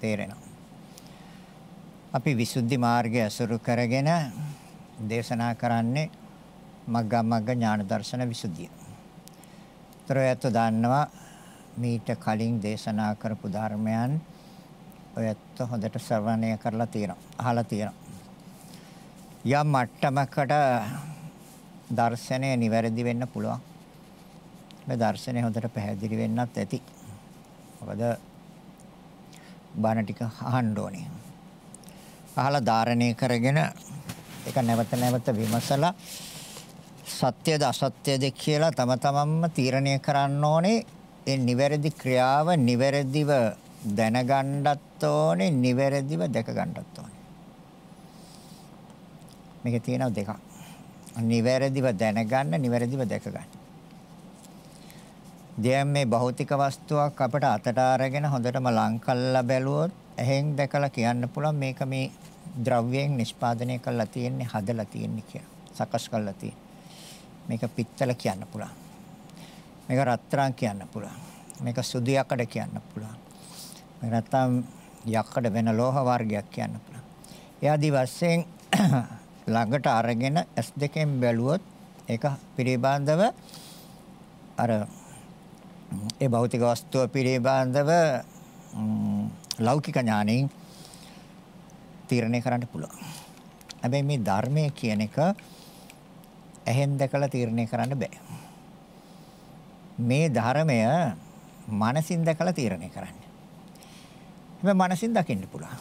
තේරෙනවා. අපි විසුද්ධි මාර්ගය අසුරු කරගෙන දේශනා කරන්නේ මග්ගා මග්ග ඥාන දර්ශන විසුද්ධිය. ත්‍රයත් දන්නවා මීට කලින් දේශනා කරපු ධර්මයන් ඔයත් හොඳට ශ්‍රවණය කරලා තියෙනවා. අහලා තියෙනවා. යම් මට්ටමකට දර්ශනය නිවැරදි වෙන්න පුළුවන්. මේ දර්ශනය හොඳට පැහැදිලි වෙන්නත් ඇති. මොකද බණ ටික අහන්න ඕනේ. අහලා ධාරණය කරගෙන ඒක නැවත නැවත විමසලා සත්‍යද අසත්‍යද කියලා තම තමන්ම තීරණය කරන්න ඕනේ. ඒ නිවැරදි ක්‍රියාව නිවැරදිව දැනගන්නත් ඕනේ, නිවැරදිව දැක ගන්නත් ඕනේ. මේකේ තියෙනවා දෙකක්. නිවැරදිව දැනගන්න, නිවැරදිව දැක ගන්න. දැන් මේ භෞතික වස්තුවක් අපිට අතට අරගෙන හොඳටම ලං කල්ලා බැලුවොත් එහෙන් දැකලා කියන්න පුළුවන් මේක මේ ද්‍රව්‍යයෙන් නිෂ්පාදනය කරලා තියෙන්නේ හදලා තියෙන්නේ කියලා. සකස් කරලා තියෙන්නේ. මේක පිත්තල කියන්න පුළුවන්. මේක රත්තරන් කියන්න පුළුවන්. මේක සුදු යකඩ කියන්න පුළුවන්. මේක නැත්තම් යකඩ වෙන ලෝහ වර්ගයක් කියන්න පුළුවන්. ඒ ආදි වශයෙන් ළඟට අරගෙන S2කින් බැලුවොත් ඒක පිළිබඳව අර ඒ භෞතික වස්තුව පිළිබඳව ලෞකික ඥාණයෙන් තීරණය කරන්න පුළුවන්. හැබැයි මේ ධර්මය කියන එක ඇහෙන් දැකලා තීරණය කරන්න බෑ. මේ ධර්මය මනසින් දැකලා තීරණය කරන්න. හැබැයි මනසින් දකින්න පුළුවන්.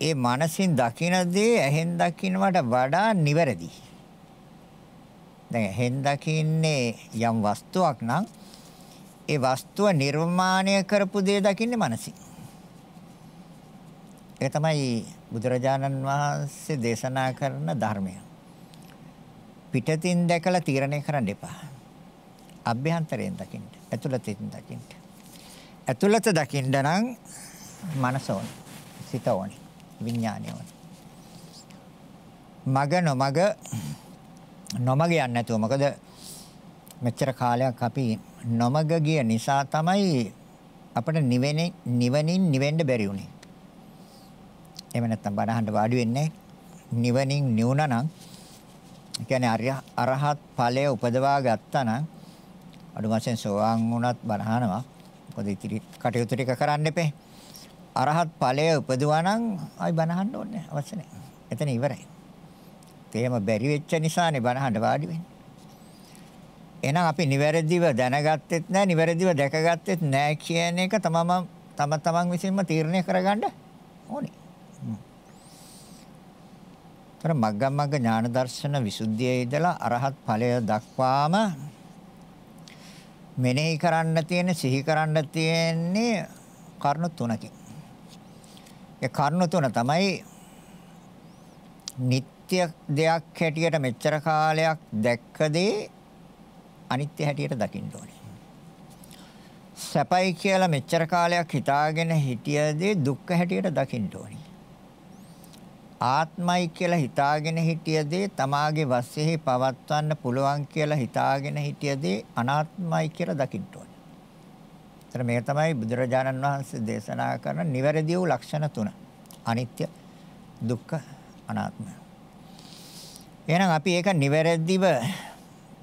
ඒ මනසින් දකින දේ ඇහෙන් දකින්නට වඩා නිවැරදි. දැන් ඇහෙන් දකින්නේ යම් වස්තුවක් නම් ඒ වස්තුව නිර්මාණය කරපු දේ දකින්නේ මනසින්. ඒක තමයි බුදුරජාණන් වහන්සේ දේශනා කරන ධර්මය. පිටතින් දැකලා තීරණය කරන්න එපා. අභ්‍යන්තරයෙන් දකින්න. ඇතුළතින් දකින්න. ඇතුළත දකින්න නම් මනස ඕනේ. සිත ඕනේ. විඥානය ඕනේ. මග නොමග නොමග යන්නේ නැතුව මොකද මෙච්චර කාලයක් අපි නොමග ගිය නිසා තමයි අපිට නිවෙන්නේ නිවනින් නිවෙන්න බැරි වුනේ. එහෙම නැත්නම් බණහඬ වාඩි වෙන්නේ නිවනින් නිවුණා නම් කියන්නේ අරහත් ඵලය උපදවා ගත්තා නම් අඩු වශයෙන් සෝවාන් වුණත් බණහනවා. මොකද ඉතිරි කටයුතු ටික කරන්න එපේ. අරහත් ඵලය උපදවා නම් ආයි බණහන්න ඕනේ අවශ්‍ය නැහැ. එතන ඉවරයි. තේම බැරි වෙච්ච නිසානේ බණහඬ වාඩි වෙන්නේ. එහෙනම් අපි නිවැරදිව දැනගත්තෙත් නැහැ, නිවැරදිව දැකගත්තෙත් නැහැ කියන එක තමම තම තමන් විසින්ම තීරණය කරගන්න ඕනේ. තර මග්ගම් මග්ග ඥාන දර්ශන විසුද්ධියේ ඉඳලා අරහත් ඵලය දක්වාම මෙනෙහි කරන්න තියෙන සිහි කරන්න තියෙන්නේ කරුණු තුනකින්. ඒ කරුණු තුන තමයි නিত্য දෙයක් හැටියට මෙච්චර කාලයක් දැක්ක දේ අනිත්‍ය හැටියට දකින්න ඕනේ. සැපයි කියලා මෙච්චර කාලයක් හිතාගෙන හිටිය දේ දුක්ඛ හැටියට දකින්න ඕනේ. ආත්මයි කියලා හිතාගෙන හිටිය දේ තමාගේ වශයෙන් පවත්වන්න පුළුවන් කියලා හිතාගෙන හිටිය දේ අනාත්මයි කියලා දකින්න ඕනේ. එතන මේක තමයි බුදුරජාණන් වහන්සේ දේශනා කරන නිවැරදි වූ ලක්ෂණ තුන. අනිත්‍ය, දුක්ඛ, අනාත්ම. එහෙනම් අපි ඒක නිවැරදිව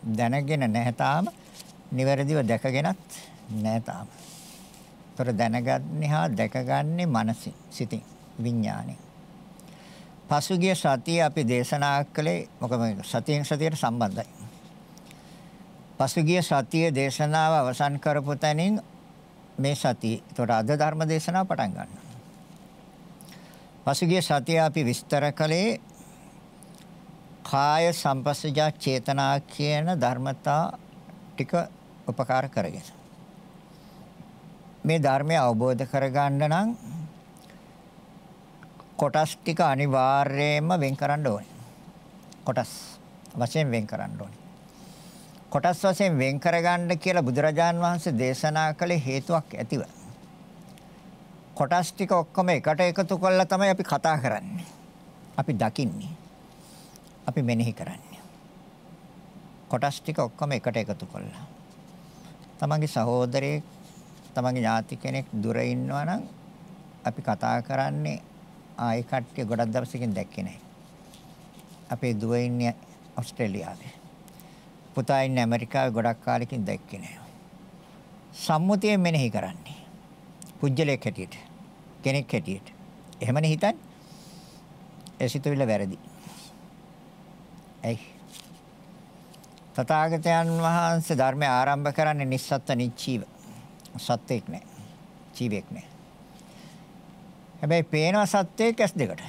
දැනගෙන නැහැ තාම. නිවැරදිව දැකගෙනත් නැහැ තාම. ତොර දැනගන්නේ හා දැකගන්නේ මනසින්, සිතින්, විඥාණයෙන්. පසුගිය සතියේ අපි දේශනා කළේ මොකද සතියෙන් සතියට සම්බන්ධයි. පසුගිය සතියේ දේශනාව අවසන් කරපු තැනින් මේ සතිය. ඒතකොට අද ධර්ම දේශනාව පටන් ගන්නවා. පසුගිය සතියේ අපි විස්තර කළේ කාය සංපස්සජා චේතනා කියන ධර්මතා ටික උපකාර කරගෙන. මේ ධර්මය අවබෝධ කරගන්න නම් කොටස් ටික අනිවාර්යයෙන්ම වෙන් කරන්න ඕනේ. කොටස් වශයෙන් වෙන් කරන්න ඕනේ. කොටස් වශයෙන් වෙන් කරගන්න කියලා බුදුරජාන් වහන්සේ දේශනා කළේ හේතුවක් ඇතිව. කොටස් ටික ඔක්කොම එකට එකතු කරලා තමයි අපි කතා කරන්නේ. අපි දකින්නේ. අපි මෙනෙහි කරන්නේ. කොටස් ටික ඔක්කොම එකට එකතු කළා. තමන්ගේ සහෝදරයෙක් තමන්ගේ ඥාති කෙනෙක් දුර ඉන්නවා නම් අපි කතා කරන්නේ ආයි කට්ටිය ගොඩක් දවසකින් දැක්කේ නැහැ. අපේ දුව ඉන්නේ ඕස්ට්‍රේලියාවේ. පුතා ඉන්නේ ඇමරිකාවේ ගොඩක් කාලෙකින් දැක්කේ නැහැ. සම්මුතියෙන් මෙනෙහි කරන්නේ. පුජ්‍යලයක් හැටියට. කෙනෙක් හැටියට. එහෙමනේ හිතන්නේ. ඒ සිතුවිල්ල වැරදි. ඇයි? තථාගතයන් වහන්සේ ධර්මය ආරම්භ කරන්නේ නිස්සත්ත්ව නිච්චීව. සත්‍යයක් නෑ. ජීවියක් නෑ. හැබැයි පේනවා සත්‍යයක් ඇස් දෙකට.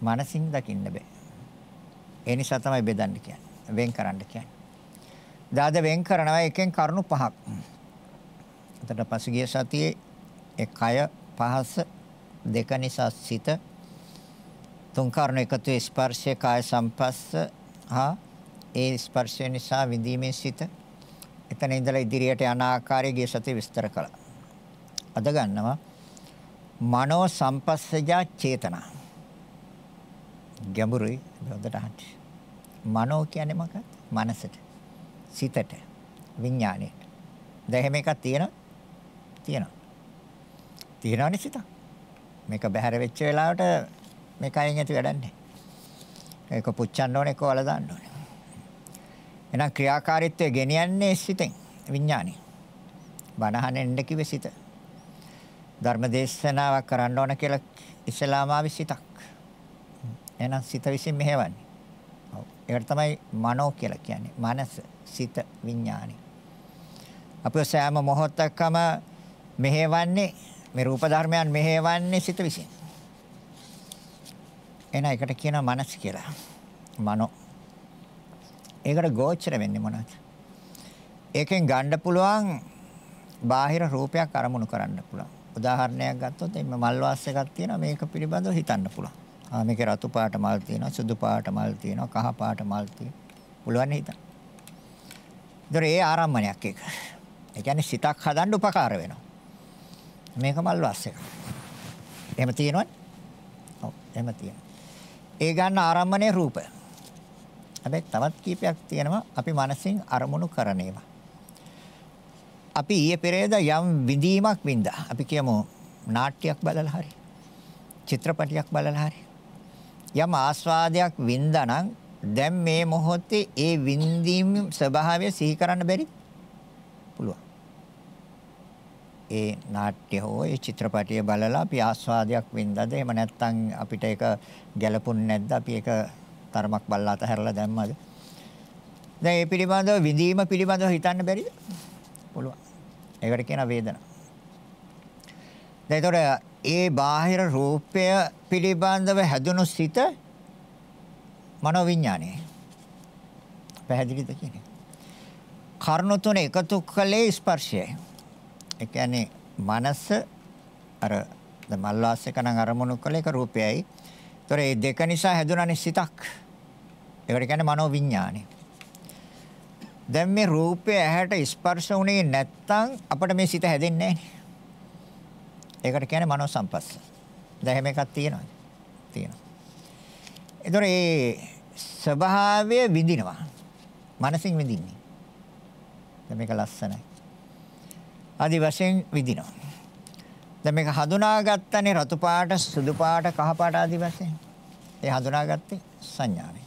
මනසින් දකින්න බෑ. ඒ නිසා තමයි බෙදන්න කියන්නේ. වෙන් කරන්න කියන්නේ. දාද වෙන් කරනවා එකෙන් කරුණු පහක්. එතකොට පසුගිය සතියේ ඒ කය පහස දෙක නිසා සිත තුන් කරුණු එකතු ස්පර්ශය කාය සංපස්ස හා ඒ ස්පර්ශය නිසා විඳීමේ සිත එතන ඉඳලා ඉදිරියට යන ආකාරය ගිය සතිය විස්තර කළා. අද ගන්නවා මනෝ සංපස්සජා චේතනා. ගැඹුරුයි හොඳට අහන්න. මනෝ කියන්නේ මොකක්ද? මනසට. සිතට. විඥාණයට. දැන් එහෙම එකක් තියෙනවා. තියෙනවා. තියෙනවනේ සිත. මේක බහැර වෙච්ච වෙලාවට මේක අයින් ඇති වැඩක් නැහැ. ඒක පුච්චන්න ඕනේ ඒක වල දාන්න ඕනේ. එහෙනම් ක්‍රියාකාරීත්වය ගෙනියන්නේ සිතෙන් විඥාණය. බණහනෙන්න කිව්වේ සිත. ධර්මදේශනාවක් කරන්න ඕන කියලා ඉස්ලාම ආවි සිතක්. එහෙනම් සිත විසින් මෙහෙවන්නේ. ඔව්. ඒකට තමයි මනෝ කියලා කියන්නේ. මනස, සිත, විඥාණය. අපේ සෑම මොහොතකම මෙහෙවන්නේ මේ රූප ධර්මයන් මෙහෙවන්නේ සිත විසින්. එන එකට කියනවා මනස කියලා. මනෝ. ඒකට ගෝචර වෙන්නේ මොනවද? ඒකෙන් ගන්න පුළුවන් බාහිර රූපයක් අරමුණු කරන්න පුළුවන්. උදාහරණයක් ගත්තොත් එimhe මල් වාස් එකක් තියෙනවා මේක පිළිබඳව හිතන්න පුළුවන්. ආ මේකේ රතු පාට මල් තියෙනවා, සුදු පාට මල් තියෙනවා, කහ පාට මල් තියෙනවා. පුළුවන් හිතන්න. ඒතර ඒ ආරම්මණයක් එක. ඒ කියන්නේ සිතක් හදන්න උපකාර වෙනවා. මේක මල් වාස් එක. එහෙම තියෙනවද? ඔව් එහෙම තියෙනවා. ඒ ගන්න ආරම්මණය රූප. හැබැයි තවත් කීපයක් තියෙනවා අපි මනසින් අරමුණු කරන ඒවා. අපි ඊයේ පෙරේද යම් විඳීමක් වින්දා. අපි කියමු නාට්‍යයක් බලලා හරි. චිත්‍රපටයක් බලලා හරි. යම් ආස්වාදයක් වින්දා නම් දැන් මේ මොහොතේ ඒ විඳීම් ස්වභාවය සිහි කරන්න බැරිද? පුළුවන්. ඒ නාට්‍ය හෝ ඒ චිත්‍රපටිය බලලා අපි ආස්වාදයක් වින්දාද? එහෙම නැත්නම් අපිට ඒක ගැළපුන්නේ නැද්ද? අපි ඒක තරමක් බලලා අතහැරලා දැම්මද? දැන් ඒ පිළිබඳව විඳීම පිළිබඳව හිතන්න බැරිද? පුළුවන්. ඒකට කියන වේදනා. දැන් ඒතොර ඒ බාහිර රූපය පිළිබඳව හැදුණු සිත මනෝවිඤ්ඤාණය. පැහැදිලිද කියන්නේ? කර්ණ තුන එකතු කළේ ස්පර්ශයයි. ඒ කියන්නේ මනස අර මල්වාසයක නම් අරමුණු කළ එක රූපයයි. ඒතොර මේ දෙක නිසා හැදුණානේ සිතක්. ඒකට කියන්නේ මනෝ විඥානය. දැන් මේ රූපය ඇහැට ස්පර්ශ වුණේ නැත්තම් අපිට මේ සිත හැදෙන්නේ නැහැ. ඒකට කියන්නේ මනෝ සංපස්ස. දැන් එහෙම එකක් තියෙනවද? තියෙනවා. ඒතොර මේ ස්වභාවය විඳිනවා. මනසින් විඳින්නේ. දැන් මේක ලස්සනයි. ආදි වශයෙන් විදිනවා. දැන් මේක හඳුනාගත්තනේ රතු පාට, සුදු පාට, කහ පාට ආදි වශයෙන්. ඒ හඳුනාගත්තේ සංඥාවෙන්.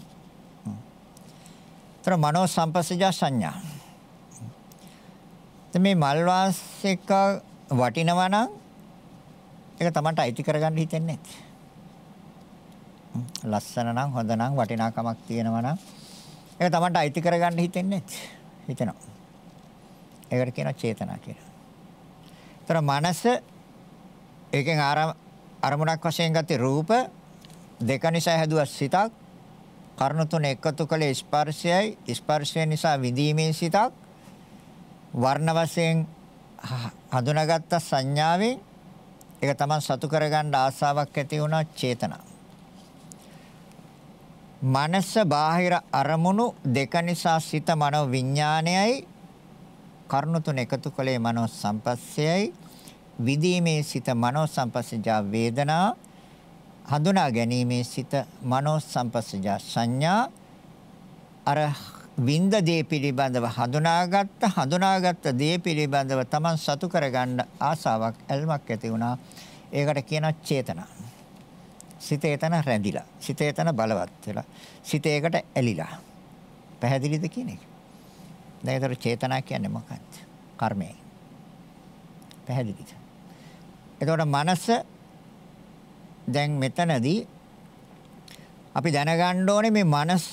ତර මනෝ සංපස්සජ සංඥා. දැන් මේ මල් වාසික වටිනවා නම් ඒක තමන්ට අයිති කරගන්න හිතෙන්නේ ලස්සන නම් හොඳ නම් වටිනාකමක් තියෙනවා නම් ඒක තමන්ට අයිති කරගන්න හිතෙන්නේ හිතෙනවා. ඒකට කියනවා චේතනා කියලා. ତර මනස ඒකෙන් අරමුණක් වශයෙන් ගත්තේ රූප දෙක නිසා හැදුවා සිතක් කර්ණ තුන එකතු කළේ ස්පර්ශයයි. ස්පර්ශය නිසා විඳීමේ සිතක් වර්ණ වශයෙන් හඳුනාගත්ත සංඥාවෙන් ඒක තමයි සතු කරගන්න ආසාවක් ඇති වුණා චේතනා. මනස බාහිර අරමුණු දෙක නිසා සිත මනෝ විඥානයයි කර්ණ තුන එකතු කළේ මනෝ සංපස්සයයි විදීමේ සිත මනෝ සංපස්සජා වේදනා හඳුනා ගැනීමේ සිත මනෝ සංපස්සජා සංඥා අර වින්ද දේ පිළිබඳව හඳුනාගත්ත හඳුනාගත්ත දේ පිළිබඳව Taman සතු කරගන්න ආසාවක් ඇල්මක් ඇති වුණා. ඒකට කියනවා චේතනා. සිත එතන රැඳිලා. සිත එතන බලවත් වෙලා. සිත ඒකට ඇලිලා. පැහැදිලිද කියන එක? දැන් ඒතර චේතනා කියන්නේ මොකක්ද? කර්මය. පැහැදිලිද? එතකොට මනස දැන් මෙතනදී අපි දැනගන්න ඕනේ මේ මනස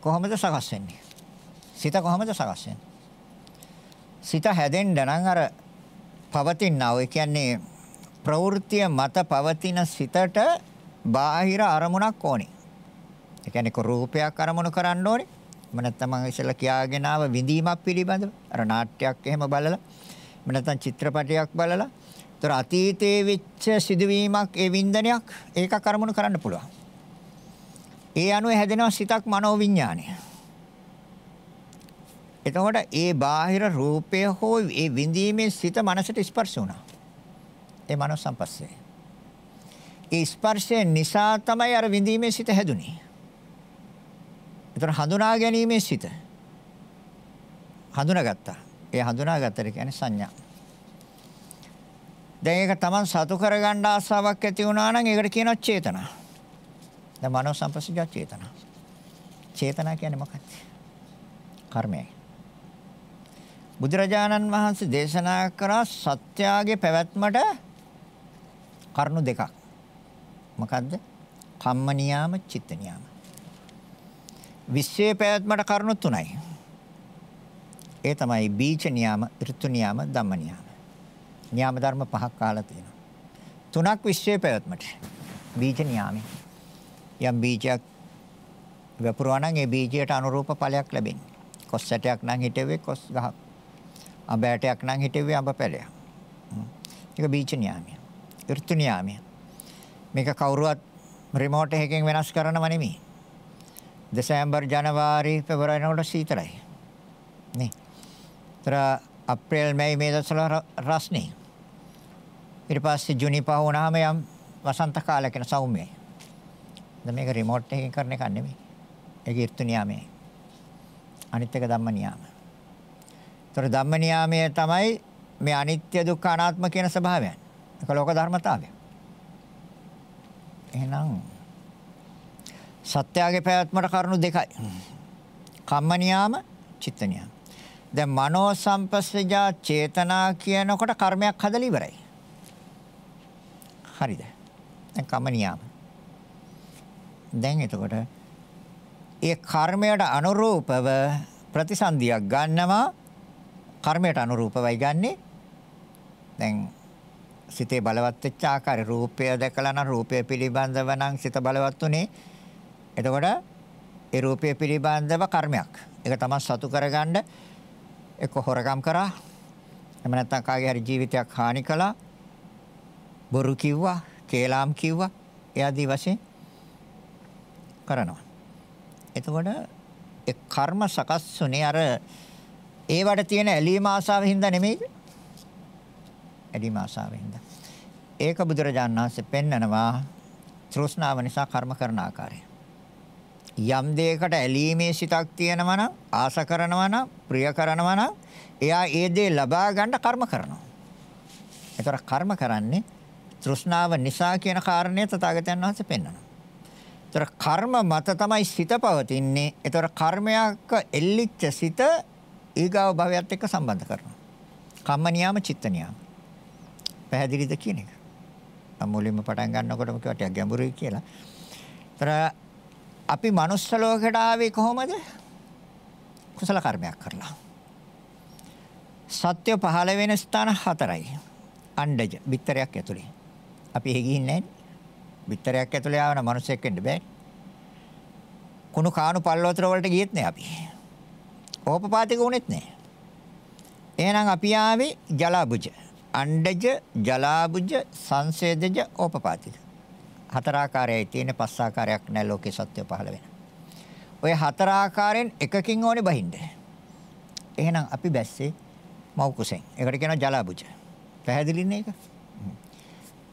කොහොමද සකස් වෙන්නේ? සිත කොහොමද සකස් වෙන්නේ? සිත හැදෙන්න නම් අර පවතිනා ඔය කියන්නේ ප්‍රවෘත්තිය මත පවතින සිතට බාහිර අරමුණක් ඕනේ. ඒ කියන්නේ කො රූපයක් අරමුණු කරන්න ඕනේ. මම නැත්නම් මම ඉස්සෙල්ලා කියාගෙන ආව විඳීමක් පිළිබඳව. අර නාට්‍යයක් එහෙම බලලා. මම නැත්නම් චිත්‍රපටයක් බලලා. ඒතර අතීතයේ වෙච්ච සිදුවීමක් ඒ වින්දනයක් ඒක අරමුණු කරන්න පුළුවන්. ඒ අනුව හැදෙනවා සිතක් මනෝවිඤ්ඤාණය. එතකොට ඒ බාහිර රූපය හෝ ඒ විඳීමේ සිත මනසට ස්පර්ශ වුණා. ඒ මනෝ සංපස්සේ. ඒ ස්පර්ශය නිසා තමයි අර විඳීමේ සිත හැදුනේ. ඒතර හඳුනා ගැනීමේ සිත. හඳුනාගත්තා. ඒ හඳුනාගත්තට කියන්නේ සංඥා. දැන් ඒක Taman සතු කරගන්න ආසාවක් ඇති වුණා නම් ඒකට කියනවා චේතනා. දැන් මනෝ සංපස්සජ චේතනා. චේතනා කියන්නේ මොකක්ද? කර්මයයි. බුදුරජාණන් වහන්සේ දේශනා කරා සත්‍යාගේ පැවැත්මට කරුණු දෙකක්. මොකද්ද? කම්ම නියාම, චිත්ත නියාම. විශ්වයේ පැවැත්මට කරුණු තුනයි. ඒ තමයි බීජ නියාම, ඍතු නියාම, ධම්ම නියාම. නියාම ධර්ම පහක් කාලා තියෙනවා. තුනක් විශ්වයේ පැවැත්මට. බීජ නියාමයි. යම් බීජයක් වපුරවා නම් ඒ බීජයට අනුරූප ඵලයක් ලැබෙන්නේ. කොස් සැටයක් නම් හිටෙවේ කොස් ගහක්. අඹ ඇටයක් නම් හිටෙවේ අඹ පැලයක්. ඒක බීජ නියාමය. ඍතු නියාමය. මේක කවුරුවත් රිමෝට් එකකින් වෙනස් කරනව නෙමෙයි. දෙසැම්බර් ජනවාරි පෙබරවාරි වලට සීතලයි. නේ. තර අප්‍රේල් මැයි මේ දවස්වල රස්නේ. ඊට පස්සේ ජුනි පහ වුණාම යම් වසන්ත කාලයක සෞම්‍යයි. දැන් මේක රිමෝට් එකකින් කරන එකක් නෙමෙයි. ඒක ඍතු නියාමයේ. අනිත් එක ධම්ම නියාම. ඒතර ධම්ම නියාමයේ තමයි මේ අනිත්‍ය දුක්ඛ අනාත්ම කියන ස්වභාවයන්. ඒක ලෝක ධර්මතාවය. එහෙනම් සත්‍යයේ පැවැත්මට කරුණු දෙකයි. කම්ම නියාම, චිත්ත නියාම. දැන් මනෝ සංපස්සජා චේතනා කියනකොට කර්මයක් හදලා ඉවරයි. හරිද? දැන් කම්ම නියාම. දැන් එතකොට ඒ කර්මයට අනුරූපව ප්‍රතිසන්දියක් ගන්නවා කර්මයට අනුරූපවයි ගන්නෙ දැන් සිතේ බලවත් වෙච්ච ආකාරය රූපය දැකලා නම් රූපය පිළිබඳව නම් සිත බලවත් උනේ එතකොට ඒ රූපය පිළිබඳව කර්මයක් ඒක තමයි සතු කරගන්න එක්ක හොරකම් කරා එහෙම නැත්නම් කාගේ හරි ජීවිතයක් හානි කළා බොරු කිව්වා කේලාම් කිව්වා එයාදී වශයෙන් කරනවා. එතකොට ඒ කර්ම සකස් වුනේ අර ඒවට තියෙන ඇලීම ආසාවෙන් හින්දා නෙමෙයිද? ඇලීම ආසාවෙන් හින්දා. ඒක බුදුරජාණන් වහන්සේ පෙන්නනවා තෘෂ්ණාව නිසා කර්ම කරන ආකාරය. යම් දෙයකට ඇලීමේ සිතක් තියෙනවා නම් ආස කරනවා නම් ප්‍රිය කරනවා නම් එයා ඒ දේ ලබා ගන්න කර්ම කරනවා. ඒතර කර්ම කරන්නේ තෘෂ්ණාව නිසා කියන කාරණය තථාගතයන් වහන්සේ පෙන්වනවා. ඒතර කර්ම මත තමයි සිත පවතින්නේ. ඒතර කර්මයක එල්ලිච්ච සිත ඊගාව භවයත් එක්ක සම්බන්ධ කරනවා. කම්ම නියාම චිත්ත නියාම. පැහැදිලිද කියන එක? මම මුලින්ම පටන් ගන්නකොටම කිව්වා ටිකක් ගැඹුරුයි කියලා. ඒතර අපි manuss ලෝකයට ආවේ කොහොමද? කුසල කර්මයක් කරලා. සත්‍ය පහළ වෙන ස්ථාන හතරයි. අණ්ඩජ බිත්තරයක් ඇතුලේ. අපි එහෙ ගිහින්නේ නැහැ. බිත්තරයක් ඇතුලේ ආවන මිනිස්සෙක් වෙන්න බෑ. කුණු කාණු පල්ලෝතර වලට ගියෙත් නෑ අපි. ඕපපාතික වුණෙත් නෑ. එහෙනම් අපි ආවේ ජලාබුජ. අණ්ඩජ, ජලාබුජ, සංසේදජ, ඕපපාතික. හතර ආකාරයයි තියෙන පස් ආකාරයක් නෑ ලෝකේ සත්‍ය පහළ වෙන. ඔය හතර ආකාරයෙන් එකකින් ඕනේ බහින්න. එහෙනම් අපි බැස්සේ මව් කුසෙන්. ඒකට කියනවා ජලාබුජ. පැහැදිලිනේ ඒක?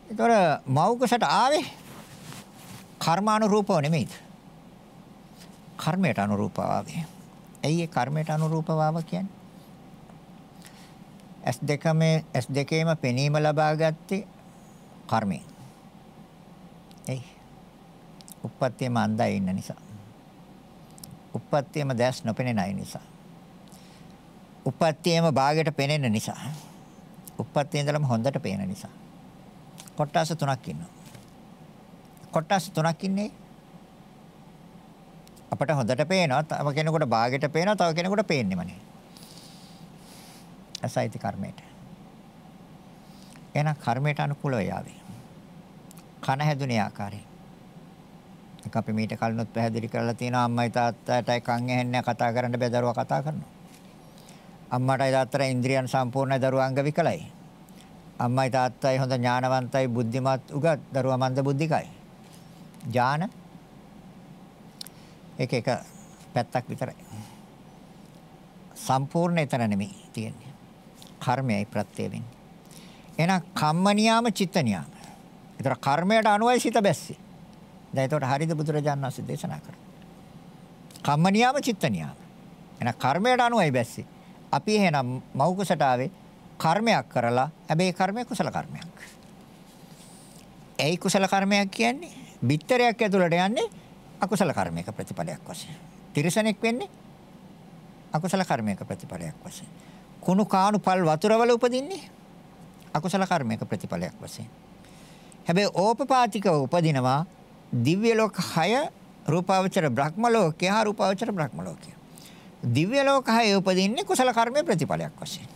ඒතර මව් කුසට ආවේ කර්මානුරූපව නෙමෙයිද? කර්මයට අනුරූපව ආවේ. ඇයි ඒ කර්මයට අනුරූපව ආව කියන්නේ? S දෙකම S දෙකේම පෙනීම ලබා ගත්තේ කර්මයෙන්. එයි. උප්පත්තියම අන්ධයි ඉන්න නිසා. උප්පත්තියම දැස් නොපෙනෙන අය නිසා. උප්පත්තියම භාගයට පෙනෙන නිසා. උප්පත්තියේ ඉඳලම හොඳට පේන නිසා. කොටස් තුනක් ඉන්නවා. කොටස් තුනක් ඉන්නේ අපට හොඳට පේනවා තව කෙනෙකුට භාගයට පේනවා තව කෙනෙකුට පේන්නේම නැහැ. අසයිති කර්මයට. එහෙනම් කර්මයට අනුකූලව යාවේ. කන හැදුනේ ආකාරයෙන්. ඒක අපි මීට කලිනුත් පැහැදිලි කරලා තියෙනවා අම්මයි තාත්තටයි කන් ඇහෙන්නේ කතා කරන්න බෑ දරුවා කතා කරනවා. අම්මටයි තාත්තටයි ඉන්ද්‍රියන් සම්පූර්ණයි දරුවා අංග විකලයි. අම්මයි තාත්තයි හොඳ ඥානවන්තයි බුද්ධිමත් උගත් දරුවා මන්ද බුද්ධිකයි. ඥාන ඒක එක පැත්තක් විතරයි. සම්පූර්ණ එතන නෙමෙයි තියෙන්නේ. කර්මයයි ප්‍රත්‍ය වෙන්නේ. එහෙනම් කම්ම නියාම චිත්ත නියාම. ඒතර කර්මයට අනුවයි සිත බැස්සේ. දැන් ඒතකොට හරිද බුදුරජාණන් වහන්සේ දේශනා කරන්නේ. කම්ම නියාම චිත්ත නියාම. එහෙනම් කර්මයට අනුවයි බැස්සේ. අපි එහෙනම් මෞකසට ආවේ කර්මයක් කරලා හැබැයි කර්මය කුසල කර්මයක්. ඒයි කුසල කර්මයක් කියන්නේ බිත්තරයක් ඇතුළට යන්නේ අකුසල කර්මයක ප්‍රතිඵලයක් වශයෙන්. තිරසනෙක් වෙන්නේ අකුසල කර්මයක ප්‍රතිඵලයක් වශයෙන්. කුණු කාණු පල් වතුරවල උපදින්නේ අකුසල කර්මයක ප්‍රතිඵලයක් වශයෙන්. හැබැයි ඕපපාතිකව උපදිනවා දිව්‍ය ලෝක 6 රූපාවචර බ්‍රහ්ම ලෝකය හා රූපාවචර බ්‍රහ්ම ලෝකය. දිව්‍ය ලෝක 6 උපදින්නේ කුසල කර්මයේ ප්‍රතිඵලයක් වශයෙන්.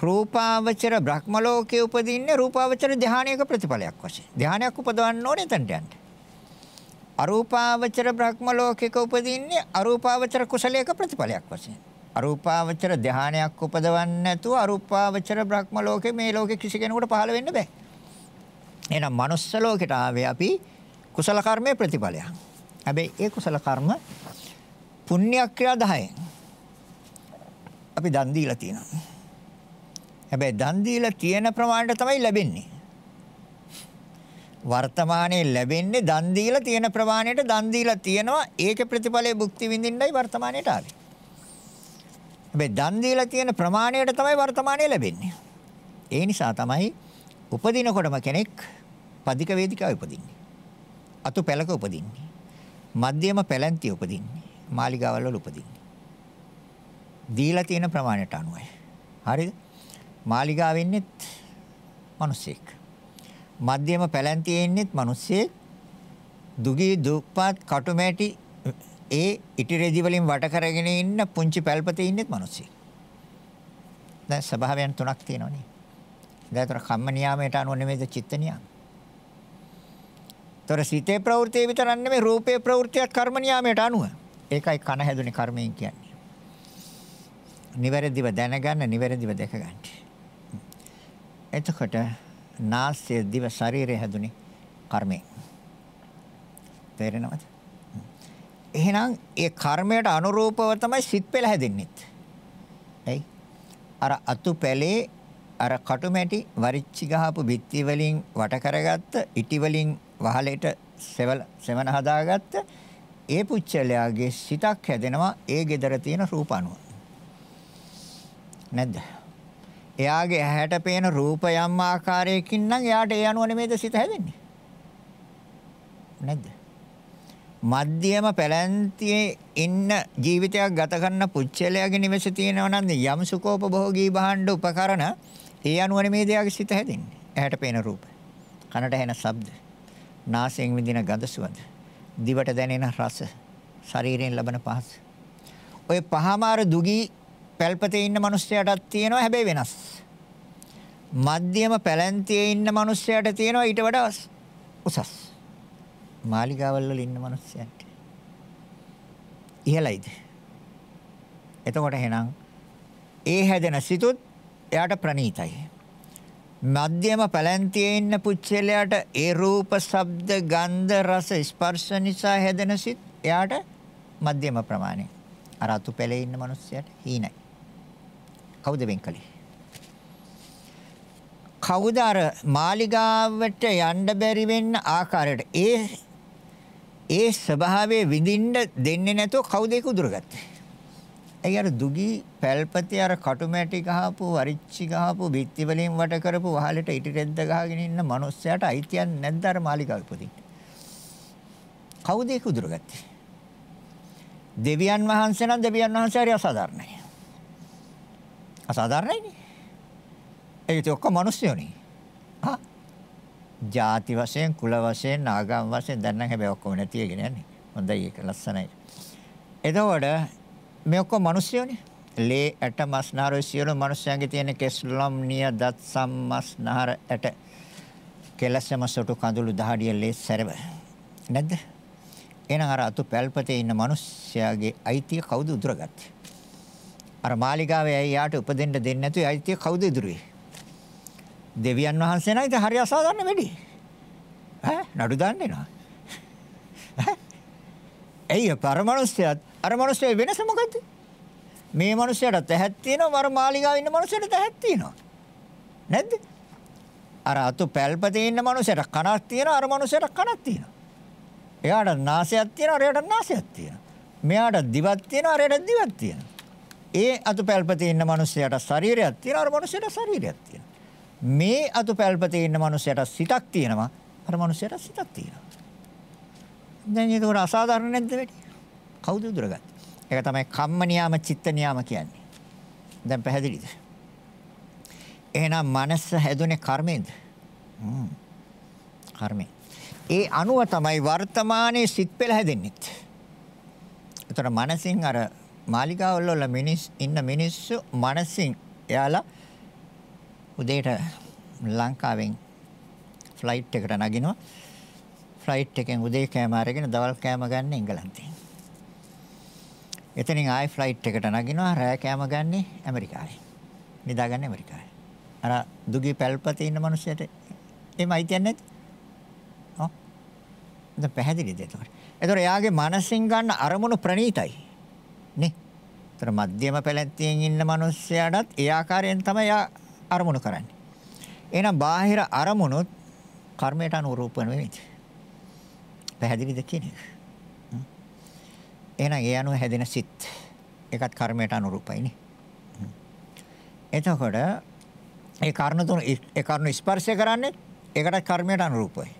රූපාවචර බ්‍රහ්ම ලෝකයේ උපදින්නේ රූපාවචර ධානයක ප්‍රතිඵලයක් වශයෙන්. ධානයක් උපදවන්න ඕනේ එතනට යන්න. අරූපාවචර බ්‍රහ්ම ලෝකයක උපදින්නේ අරූපාවචර කුසලයක ප්‍රතිඵලයක් වශයෙන්. අරූපාවචර ධානයක් උපදවන්නේ නැතුව අරූපාවචර බ්‍රහ්ම ලෝකේ මේ ලෝකේ කිසි කෙනෙකුට පහළ වෙන්න බෑ. එහෙනම් manuss ලෝකෙට ආවේ අපි කුසල කර්මයේ ප්‍රතිඵලයක්. හැබැයි ඒ කුසල කර්ම පුණ්‍ය ක්‍රියා 10න් අපි දන් දීලා තියෙනවා. හැබැයි දන් දීලා තියෙන ප්‍රමාණයට තමයි ලැබෙන්නේ. වර්තමානයේ ලැබෙන්නේ දන් දීලා තියෙන ප්‍රමාණයට දන් දීලා තියෙනවා ඒකේ ප්‍රතිඵලයේ භුක්ති විඳින්නයි වර්තමානයට ආවේ. හැබැයි දන් දීලා තියෙන ප්‍රමාණයට තමයි වර්තමානයේ ලැබෙන්නේ. ඒ නිසා තමයි උපදිනකොටම කෙනෙක් පදික වේදිකාවේ උපදින්නේ. අතු පෙළක උපදින්නේ. මධ්‍යම පැලැන්තිය උපදින්නේ. මාලිගාවල් වල උපදින්නේ. දීලා තියෙන ප්‍රමාණයට අනුවයි. හරිද? මාලිගාවේ ඉන්නෙත් මිනිස්සෙක්. මධ්‍යම පැලැන්තියේ ඉන්නෙත් මිනිස්සෙක්. දුගී දුප්පත් කටුමැටි ඒ ඉටිරෙදි වලින් වට කරගෙන ඉන්න පුංචි පැල්පතේ ඉන්නෙත් මිනිස්සෙක්. දැන් ස්වභාවයන් තුනක් තියෙනවනේ. දැන් කම්ම නියාමයට අනුව නෙමෙයිද චිත්ත නියාම. ତොර සිතේ ප්‍රවෘත්ති විතරක් නෙමෙයි රූපේ ප්‍රවෘත්තියත් කර්ම නියාමයට අනුව. ඒකයි කන හැදුනේ කර්මයෙන් කියන්නේ. නිවැරදිව දැනගන්න නිවැරදිව දැක ගන්න. එතකොට නාසය දිව ශරීරය හැදුනේ කර්මයෙන්. තේරෙනවද? එහෙනම් ඒ කර්මයට අනුරූපව තමයි සිත් පෙළ හැදෙන්නේ. එයි අර අතු පැලේ අර කටුමැටි වරිච්චි ගහපු බිත්ති වලින් වට කරගත්ත ඉටි වලින් වහලෙට සෙවල සෙවන හදාගත්ත ඒ පුච්චලයාගේ සිතක් හැදෙනවා ඒ gedara තියෙන රූප අනුව. නැද්ද? එයාගේ ඇහැට පේන රූප යම් ආකාරයකින් නම් එයාට ඒ අනුව නෙමෙයිද සිත හැදෙන්නේ? නැද්ද? මධ්‍යම පැලැන්තියේ ඉන්න ජීවිතයක් ගත කරන පුච්චලයාගේ නිවස තියෙනවා නම් යම් සුකෝපභෝගී භාණ්ඩ උපකරණ ඒ අනුව නෙමෙයිද එයාගේ සිත හැදෙන්නේ? ඇහැට පේන රූප. කනට ඇහෙන ශබ්ද. නාසයෙන් විඳින ගඳ සුවඳ. දිවට දැනෙන රස. ශරීරයෙන් ලබන පහස. ඔය පහමාර දුගී පැල්පතේ ඉන්න මිනිස්සයාටත් තියෙනවා හැබැයි වෙනස්. මධ්‍යම පැලැන්තියේ ඉන්න මිනිස්සයාට තියෙනවා ඊට වඩා උසස්. මාලිගාවල් වල ඉන්න මිනිස්සයන්ට. ඉහළයිද? එතකොට එහෙනම් ඒ හැදෙන සිතුත් එයාට ප්‍රණීතයි. මධ්‍යම පැලැන්තියේ ඉන්න පුච්චලයට ඒ රූප, ශබ්ද, ගන්ධ, රස, ස්පර්ශ නිසා හැදෙන සිත් එයාට මධ්‍යම ප්‍රමාණය. අර අතු පැලේ ඉන්න මිනිස්සයාට හීනයි. කවුද වෙන් කළේ? කවුද අර මාලිගාවට යන්න බැරි වෙන්න ආකාරයට ඒ ඒ ස්වභාවයේ විඳින්න දෙන්නේ නැතුව කවුද ඒක උදුරගත්තේ? ඒ අර දුගී පැල්පතේ අර කටුමැටි ගහපු වරිච්චි ගහපු බිත්ති වලින් වට කරපු වහලට ඉටි රෙද්ද ගහගෙන ඉන්න මිනිස්සයාට අයිතියක් නැද්ද අර මාලිගාව උපදින්න? කවුද ඒක උදුරගත්තේ? දෙවියන් වහන්සේ නම් දෙවියන් වහන්සේ හරි අසාධාරණයි. අසාධාරණයිනේ. ඒක ඔක්කොම මිනිස්සුනේ. හා ಜಾති වශයෙන් කුල වශයෙන් ආගම් වශයෙන් දැන් නම් හැබැයි ඔක්කොම නැති එකගෙන යන්නේ. හොඳයි ඒක ලස්සනයි. එතකොට මේ ඔක්කොම මිනිස්සුනේ. ලේ ඇට මස් නහර සියලු මිනිස්යන්ගේ තියෙන කෙස්ලම් නිය දත් සම් මස් නහර ඇට කෙලසම සොටු කඳුළු දහඩිය ලේ සැරව. නැද්ද? එහෙනම් අර අතු පැල්පතේ ඉන්න මිනිස්යාගේ අයිතිය කවුද උදුරගත්තේ? අර මාලිගාවේ ඇයි යාට උපදින්න දෙන්නේ නැතුව අයිතිය කවුද ඉදුරුවේ? දෙවියන් වහන්සේ නයිද හරි අසාධාරණ වැඩි. ඈ නඩු දාන්න එනවා. ඇයි පරමනුස්සයත් අර මනුස්සයා වෙනස මොකද්ද? මේ මනුස්සයාට ඇහක් තියෙනවා අර මාලිගාවේ ඉන්න මනුස්සයාට ඇහක් තියෙනවා. නැද්ද? අර අතු පැල්පතේ ඉන්න මනුස්සයාට කනක් තියෙනවා අර මනුස්සයාට කනක් තියෙනවා. එයාට නාසයක් තියෙනවා එයාට නාසයක් තියෙනවා. මෙයාට දිවක් තියෙනවා එයාට දිවක් තියෙනවා. ඒ අතු පැල්පතේ ඉන්න මනුස්සයාට ශරීරයක් තියෙනවා අර මනුස්සයාට ශරීරයක් තියෙනවා. මේ අතු පැල්පතේ ඉන්න මනුස්සයාට සිතක් තියෙනවා අර මනුස්සයාට සිතක් තියෙනවා. දැන් ඒක උඩ අසාධාරණ නැද්ද වෙන්නේ? කවුද උදුරගත්තේ? ඒක තමයි කම්ම නියාම චිත්ත නියාම කියන්නේ. දැන් පැහැදිලිද? එහෙනම් මනස හැදුනේ කර්මෙන්ද? හ්ම්. කර්මෙන්. ඒ අනුව තමයි වර්තමානයේ සිත් පෙළ හැදෙන්නේ. ඒතර මනසින් අර මාලිගාවල වල මිනිස් ඉන්න මිනිස්සු මනසින් එයාලා උදේට ලංකාවෙන් ෆ්ලයිට් එකට නගිනවා. ෆ්ලයිට් එකෙන් උදේ කෑම අරගෙන දවල් කෑම ගන්න එංගලන්තයෙන්. එතනින් ආයි ෆ්ලයිට් එකට නගිනවා රෑ කෑම ගන්නේ ඇමරිකාවේ. නිදාගන්නේ ඇමරිකාවේ. අර දුගී පැල්පතේ ඉන්න මිනිස්සුන්ට එහෙම අයිතියක් නැද්ද? ඔව්. දැන් පැහැදිලිද ඒතකොට? ඒතකොට එයාගේ මනසින් ගන්න අරමුණු ප්‍රණීතයි. නේ? ඒතර මධ්‍යම පැලැන්තියෙන් ඉන්න මිනිස්සයාටත් ඒ ආකාරයෙන් තමයි එයා අරමුණු කරන්නේ. එහෙනම් බාහිර අරමුණුත් කර්මයට අනුරූප වෙන්නේ. පැහැදිලිද කියන්නේ? එහෙනම් ඒ අනුව හැදෙන සිත් ඒකත් කර්මයට අනුරූපයිනේ. එතකොට ඒ කර්ණ තුන ඒ කර්ණ ස්පර්ශය කරන්නේ ඒකට කර්මයට අනුරූපයි.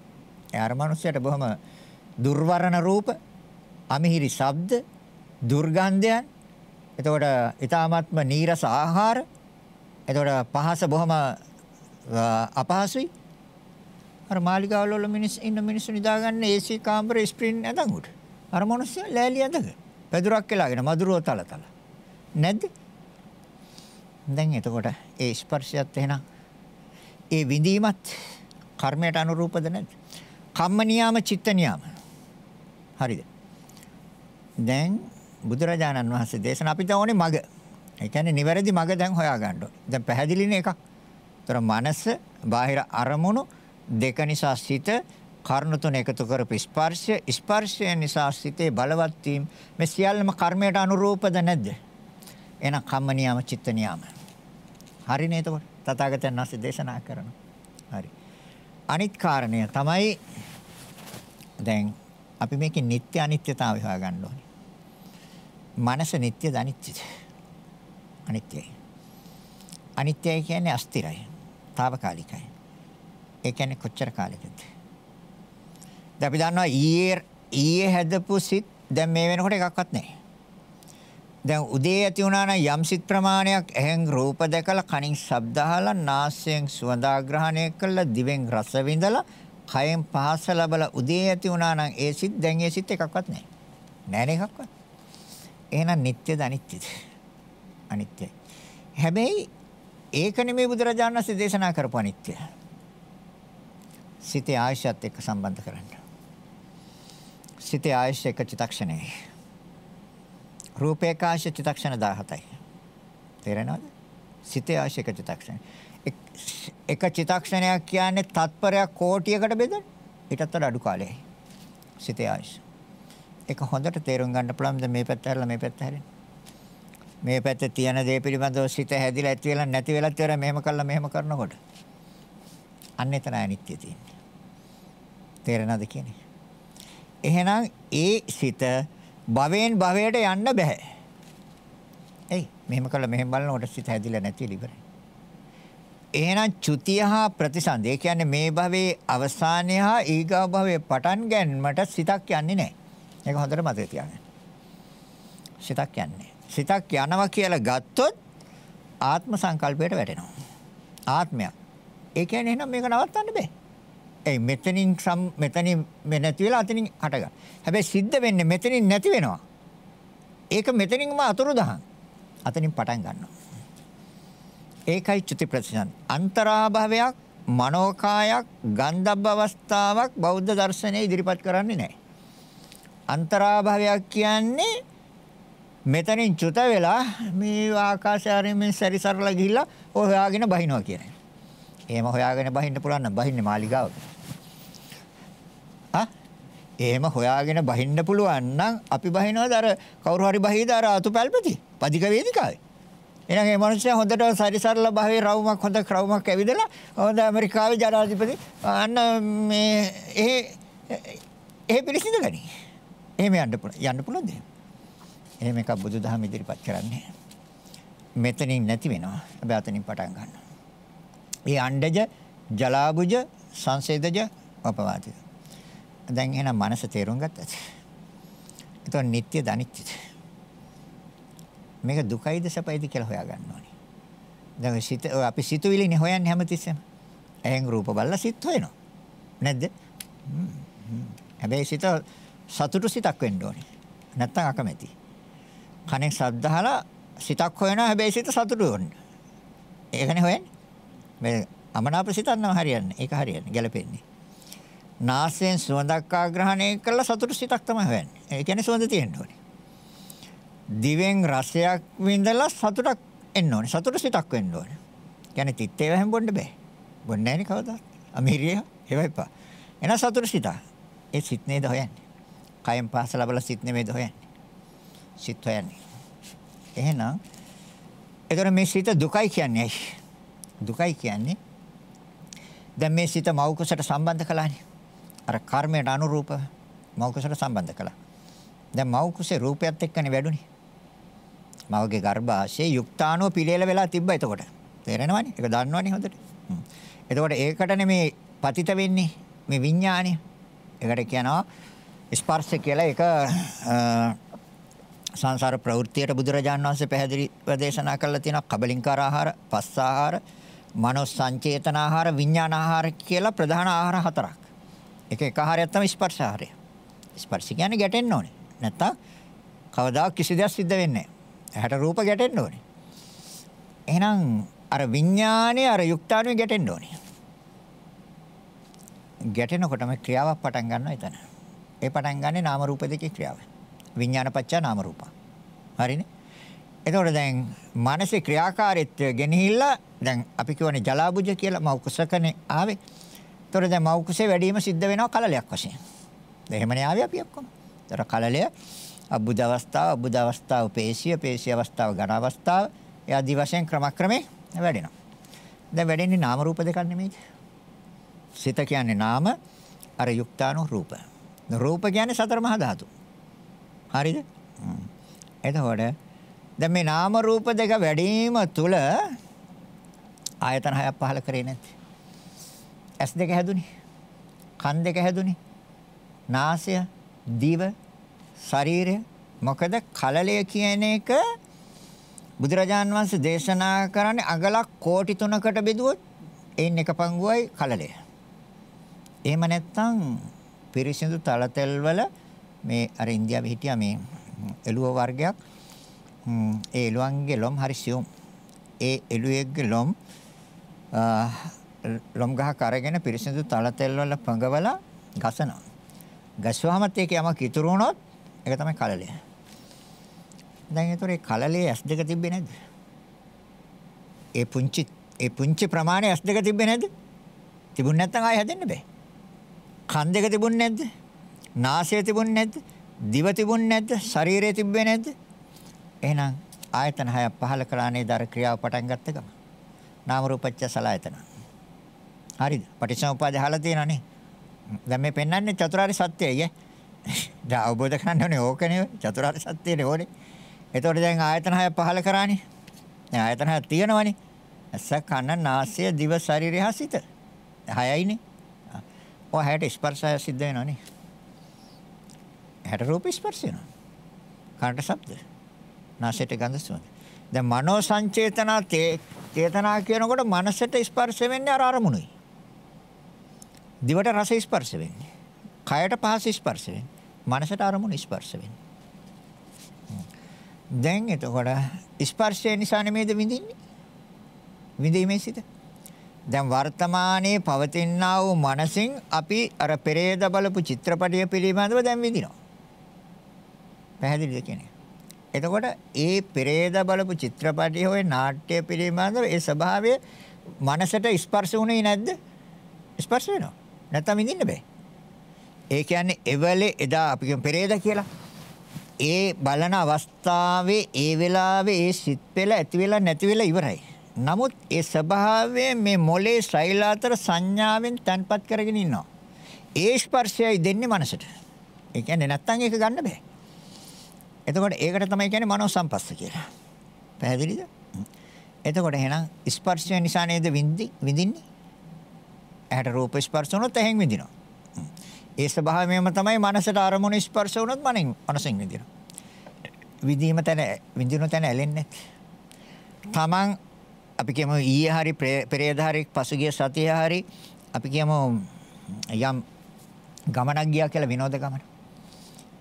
ඒ අර මනුස්සයට බොහොම දුර්වර්ණ රූප, අමිහිරි ශබ්ද, දුර්ගන්ධයන්, එතකොට ඊ타මාත්ම නීරස ආහාර, එතකොට පහස බොහොම අපහසුයි. අර මාලිගාවල වල මිනිස් ඉන්න මිනිස්සු නිදාගන්න AC කාමරේ නැදන් උඩ. අර මිනිස්සු ලෑලි ඇඳගෙන පැදුරක් වෙලාගෙන මදුරුව තල තල. නැද්ද? දැන් එතකොට ඒ ස්පර්ශයත් එහෙනම් ඒ විඳීමත් කර්මයට අනුරූපද නැද්ද? කම්ම නියාම චිත්ත නියාම. හරිද? දැන් බුදුරජාණන් වහන්සේ දේශනා අපිට ඕනේ මග. ඒ කියන්නේ නිවැරදි මග දැන් හොයා ගන්න ඕනේ. දැන් පැහැදිලිනේ එකක්. ତර මනස බාහිර අරමුණු දෙක නිසා සිත කර්ණ තුන එකතු කරපු ස්පර්ශය. ස්පර්ශය නිසා සිතේ බලවත් වීම මේ සියල්ලම කර්මයට අනුරූපද නැද්ද? එහෙනම් කම්ම නියම චිත්ත නියම හරිනේ එතකොට. තථාගතයන් වහන්සේ දේශනා කරනවා. හරි. අනිත් කාරණය තමයි දැන් අපි මේකේ නিত্য අනිත්‍යතාවය හොයාගන්න ඕනේ. මනස නিত্যද අනිත්‍යද? අනිත්‍යයි. අනිත්‍යයි කියන්නේ අස්තිරයි. తాවකාලිකයි. ඒ කියන්නේ කොච්චර කාලයකද දැන් අපි දන්නවා ඊයේ ඊයේ හැදපු සිත් දැන් මේ වෙනකොට එකක්වත් නැහැ. දැන් උදේ ඇති වුණා නම් යම් සිත් ප්‍රමාණයක් ඇහෙන් රූප දැකලා කනින් ශබ්ද අහලා නාසයෙන් සුවඳ ආග්‍රහණය කළා දිවෙන් රස විඳලා කයෙන් පහස ලැබලා උදේ ඇති වුණා නම් ඒ සිත් දැන් ඒ සිත් එකක්වත් නැහැ. නැහැ එකක්වත්. එහෙනම් නිට්ටයද අනිත්‍යද? අනිත්‍යයි. හැබැයි ඒක නෙමෙයි බුදුරජාණන් වහන්සේ දේශනා කරපු අනිත්‍ය. සිතේ ආයශයත් එක්ක සම්බන්ධ කරන්න. සිතේ ආයශ එක චිතක්ෂණයයි. රූපේ කාශ චිතක්ෂණ 17යි. තේරෙනවද? සිතේ ආයශ එක චිතක්ෂණ. එක චිතක්ෂණයක් කියන්නේ තත්පරයක් කෝටියකට බෙදෙන. ඊටත් වඩා අඩු කාලයයි. සිතේ ආයශ. ඒක හොඳට තේරුම් ගන්න පුළුවන් මේ පැත්ත හැරලා මේ පැත්ත හැරෙන්න. මේ පැත්තේ තියෙන දේ පිළිබඳව සිත හැදිලා ඇති වෙලා නැති වෙලත් ඉවර මෙහෙම කළා මෙහෙම කරනකොට. අන්න එතන අනිත්‍ය තියෙන්නේ. තේරෙනවද කියන්නේ? එහෙනම් ඒ සිත භවෙන් භවයට යන්න බෑ. එයි මෙහෙම කළා මෙහෙම බලනකොට සිත හැදිලා නැති ඉවරයි. එහෙනම් චුතිය හා ප්‍රතිසන්ද. ඒ කියන්නේ මේ භවයේ අවසානය හා ඊගා භවයේ පටන් ගැනීමට සිතක් යන්නේ නැහැ. ඒක හොඳට මතක තියාගන්න. සිතක් යන්නේ. සිතක් යනවා කියලා ගත්තොත් ආත්ම සංකල්පයට වැටෙනවා. ආත්මයක්. ඒ කියන්නේ එහෙනම් මේක නවත්තන්න බෑ. ඒ මෙතනින් මෙතනින් නැති වෙලා අතනින් හටගන්න. හැබැයි සිද්ධ වෙන්නේ මෙතනින් නැති වෙනවා. ඒක මෙතනින්ම අතුරුදහන්. අතනින් පටන් ගන්නවා. ඒකයි චුති ප්‍රතිසන්. අන්තරාභවයක්, මනෝකායක්, ගන්ධබ්බ අවස්ථාවක් බෞද්ධ දර්ශනයේ ඉදිරිපත් කරන්නේ නැහැ. අන්තරාභවයක් කියන්නේ මෙතනින් චුත වෙලා මේ ආකාශාරයෙන් සැරිසරලා ගිහිල්ලා ඔය හොයාගෙන බහිනවා කියන්නේ. එහෙම හොයාගෙන බහින්න පුළුවන් නම් බහින්නේ මාලිගාවක. ආ? එහෙම හොයාගෙන බහින්න පුළුවන් නම් අපි බහිනවද අර කවුරු හරි බහීද අර අතුපැල්පති? පදික වේදිකාවේ. එහෙනම් මේ මිනිස්සයා හොඳට සරිසරලා භාවයේ රවුමක් හොඳ ක්‍රවුමක් ඇවිදලා හොඳ ඇමරිකාවේ ජනාධිපති අන්න මේ ඒ ඒ පිළිසිඳ ගනි. එහෙම යන්න පුළුවන්. යන්න පුළුවන්ද? එහෙම එකක් බුදුදහම ඉදිරිපත් කරන්නේ. මෙතනින් නැති වෙනවා. හැබැයි අතනින් පටන් ගන්නවා. ඒ අණ්ඩජ, ජලාබුජ, සංසේදජ, අපවාදිත. දැන් එහෙනම් මනස තේරුම් ගත්තද? එතකොට නিত্য දනිච්චද? මේක දුකයිද සැපයිද කියලා හොයාගන්න ඕනේ. දැන් සිත අපි සිතුවිලිනේ හොයන්නේ හැමතිස්සෙම. එහෙන් රූප බලලා සිත් හොයනවා. නැද්ද? හැබැයි සිත සතුටු සිතක් වෙන්න ඕනේ. නැත්තම් අකමැති. කනෙන් ශබ්ද අහලා සිතක් හොයනවා හැබැයි සිත සතුටු වෙන්න. ඒකනේ හොයන්නේ. මේ අමනාප සිතන්නව හරියන්නේ. ඒක හරියන්නේ. ගැලපෙන්නේ. නාසයෙන් සුවඳක් ආග්‍රහණය කළා සතුටු සිතක් තමයි හොයන්නේ. ඒ කියන්නේ සුවඳ තියෙන්න ඕනේ. දිවෙන් රසයක් විඳලා සතුටක් එන්න ඕනේ. සතුට සිතක් වෙන්න ඕනේ. කියන්නේ තිත්තේ වැහෙන් බොන්න බෑ. බොන්නේ නැහැ නේ කවදාවත්. අමීරිය ඒවයිපා. එන සතුට සිත. ඒ සිත් නේද හොයන්නේ. කයෙන් පාස ලබලා සිත් නෙමෙයිද හොයන්නේ. සිත් හොයන්නේ. එහෙනම් ඒතර මේ සිත දුකයි කියන්නේ ඇයි? දුකයි කියන්නේ දැන් මේ සිත මෞකසට සම්බන්ධ කළානේ. අර කර්මයට අනුරූප මෞකසට සම්බන්ධ කළා. දැන් මෞකසේ රූපයත් එක්කනේ වැඩුණේ. මවගේ ගර්භාෂයේ යුක්තාණුව පිළියෙල වෙලා තිබ්බා එතකොට. තේරෙනවනේ? ඒක දන්නවනේ හොඳට. එතකොට ඒකටනේ මේ පතිත වෙන්නේ මේ විඥාණය. ඒකට කියනවා ස්පර්ශ කියලා ඒක සංසාර ප්‍රවෘත්තියට බුදුරජාණන් වහන්සේ පැහැදිලිව දේශනා කළා තියෙනවා කබලින්කාර ආහාර, පස්ස ආහාර, මනෝ සංචේතන ආහාර, විඥාන ආහාර කියලා ප්‍රධාන ආහාර හතරක්. ඒක එක ආහාරයක් තමයි ස්පර්ශ ආහාරය. ස්පර්ශ කියන්නේ ගැටෙන්න ඕනේ. නැත්තම් කවදා කිසි දෙයක් සිද්ධ වෙන්නේ නැහැ. ඇහැට රූප ගැටෙන්න ඕනේ. එහෙනම් අර විඥානේ අර යුක්තාණුවේ ගැටෙන්න ඕනේ. ගැටෙනකොටම ක්‍රියාවක් පටන් ගන්නවා එතන. ඒ පටන් ගන්නේ නාම රූප දෙකේ ක්‍රියාව. විඥානපච්චා නාම රූප. හරිනේ? එතකොට දැන් මානසික ක්‍රියාකාරීත්වය ගෙනහිල්ලා දැන් අපි කියවනේ ජලාබුජ කියලා මෞකසකනේ ආවේ. එතකොට දැන් මෞකසේ වැඩිම සිද්ධ වෙනවා කලලයක් වශයෙන්. එහෙමනේ ආවේ අපි ඔක්කොම. ඒතර කලලය අබ්බුද අවස්ථාව, අබ්බුද අවස්ථාව පේශිය, පේශිය අවස්ථාව ඝන අවස්ථාව. ඒ ආදි වශයෙන් ක්‍රමක්‍රමේ වැඩෙනවා. දැන් වැඩෙන්නේ නාම රූප දෙකක් නෙමෙයිද? සිත කියන්නේ නාම, අර යුක්තාණු රූප. රූප කියන්නේ සතර මහා ධාතු. හරිද? එතකොට දැන් මේ නාම රූප දෙක වැඩිම තුල ආයතන හයක් පහල කරේ නැද්ද? ඇස් දෙක හැදුනේ. කන් දෙක හැදුනේ. නාසය, දිව, ශරීරය මොකද කලලය කියන එක බුදුරජාන් වහන්සේ දේශනා කරන්නේ අගලක් කෝටි 3කට බෙදුවොත් එයින් එක පංගුවයි කලලය. එහෙම නැත්නම් පිරිසිදු තලතෙල් වල මේ අර ඉන්දියාවේ හිටියා මේ එළුව වර්ගයක් ඒ එළුවන්ගේ ලොම් හරි සියුම්. ඒ එළුවෙක්ගේ ලොම් ලොම් ගහක් අරගෙන පිරිසිදු තලතෙල් වල පඟවලා ගසනවා. ගස්වාමත් ඒක යමක් ඉතුරු වුණොත් ඒක තමයි කලලය. දැන් ඒතර ඒ කලලේ S2 තිබ්බේ නැද්ද? ඒ පුංචි ඒ පුංචි ප්‍රමාණය S2 තිබ්බේ නැද්ද? තිබුණ නැත්නම් ආයෙ හැදෙන්න බෑ. කන් දෙක තිබුණ නැද්ද? නාසය තිබුණ නැද්ද? දිව තිබුණ නැද්ද? ශරීරය තිබ්බේ නැද්ද? එහෙනම් ආයතන හය පහල කළානේ දර ක්‍රියාව පටන් ගත්ත ගම. නාම රූපච්ච සලආයතන. හරිද? පටිච්චසමුප්පාද අහලා තියෙනනේ. දැන් මේ පෙන්වන්නේ චතුරාර්ය සත්‍යයයි ඈ. දැන් අවබෝධ කරගන්න ඕනේ ඕකනේ චතුරාර්ය සත්‍යනේ ඕනේ. එතකොට දැන් ආයතන හය පහල කරානේ. දැන් ආයතන හය තියෙනවනේ. ඇස කන නාසය දිව ශරීරය හා සිත. හයයිනේ. ඔය හැට ස්පර්ශය සිද්ධ වෙනවනේ. හැට රූප ස්පර්ශ වෙනවා. කනට ශබ්ද. නාසයට ගඳ සුවඳ. දැන් මනෝ සංචේතනා චේතනා කියනකොට මනසට ස්පර්ශ වෙන්නේ අර අරමුණුයි. දිවට රස ස්පර්ශ වෙන්නේ. කයට පහස ස්පර්ශ වෙන්නේ. මනසට අරමුණු ස්පර්ශ වෙන්නේ. දැන් එතකොට ස්පර්ශය නිසා නෙමෙයිද විඳින්නේ? විඳීමේ සිට. දැන් වර්තමානයේ පවතිනා වූ මනසින් අපි අර පෙරේද බලපු චිත්‍රපටිය පිළිබඳව දැන් විඳිනවා. පැහැදිලිද කියන්නේ? එතකොට ඒ පෙරේද බලපු චිත්‍රපටිය හොය නාට්‍ය පිළිබඳව ඒ ස්වභාවය මනසට ස්පර්ශ වුණේ නැද්ද? ස්පර්ශ වෙනවා. නැත්තම් විඳින්න බෑ. ඒ කියන්නේ එවලේ එදා අපි කියමු පෙරේද කියලා. ඒ බලන අවස්ථාවේ ඒ වෙලාවේ ඒ සිත් පෙළ ඇති වෙලා නැති වෙලා ඉවරයි. නමුත් ඒ ස්වභාවය මේ මොලේ ශෛල අතර සංඥාවෙන් තන්පත් කරගෙන ඉන්නවා. ඒ ස්පර්ශයයි දෙන්නේ මනසට. ඒ කියන්නේ නැත්තම් ඒක ගන්න බෑ. එතකොට ඒකට තමයි කියන්නේ මනෝ සංපස්ස කියලා. පැහැදිලිද? එතකොට එහෙනම් ස්පර්ශය නිසා නේද විඳි විඳින්නේ? ඇහැට රූප ස්පර්ශ වුණොත් ඇහෙන් විඳිනවා. ඒ ස්වභාවයම තමයි මනසට අරමුණු ස්පර්ශ වුණොත් මනෙන් මනසෙන් විඳිනවා. විදීම තැන විඳින තැන ඇලෙන්නේ තමන් අපි කියමු ඊයේ හරි පෙරේද හරි පසුගිය සතියේ හරි අපි කියමු යම් ගමනක් ගියා කියලා විනෝද ගමන.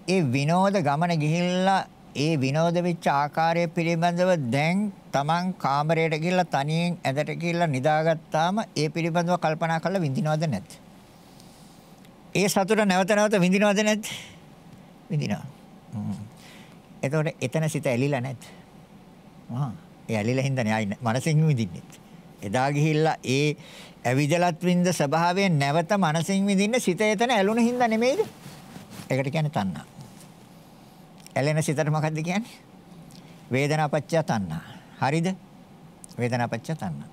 ඒ විනෝද ගමන ගිහිල්ලා ඒ විනෝද වෙච්ච ආකාරය පිළිබඳව දැන් Taman කාමරයට ගිහිල්ලා තනියෙන් ඇඳට ගිහිල්ලා නිදාගත්තාම ඒ පිළිබඳව කල්පනා කරලා විඳිනවද නැද්ද? ඒ සතුට නැවත නැවත විඳිනවද නැද්ද? විඳිනවා. එතකොට එතන සිත ඇලිලා නැද්ද? ආ ඒ ඇලිලා හින්දානේ ආයි මනසින් විඳින්නේ. එදා ගිහිල්ලා ඒ ඇවිදලත් විඳ ස්වභාවයෙන් නැවත මනසින් විඳින්න සිත එතන ඇලුන හින්දා නෙමෙයිද? ඒකට කියන්නේ තණ්හා. ඇලෙන සිතට මොකද්ද කියන්නේ? වේදනාපච්චය තණ්හා. හරිද? වේදනාපච්චය තණ්හා.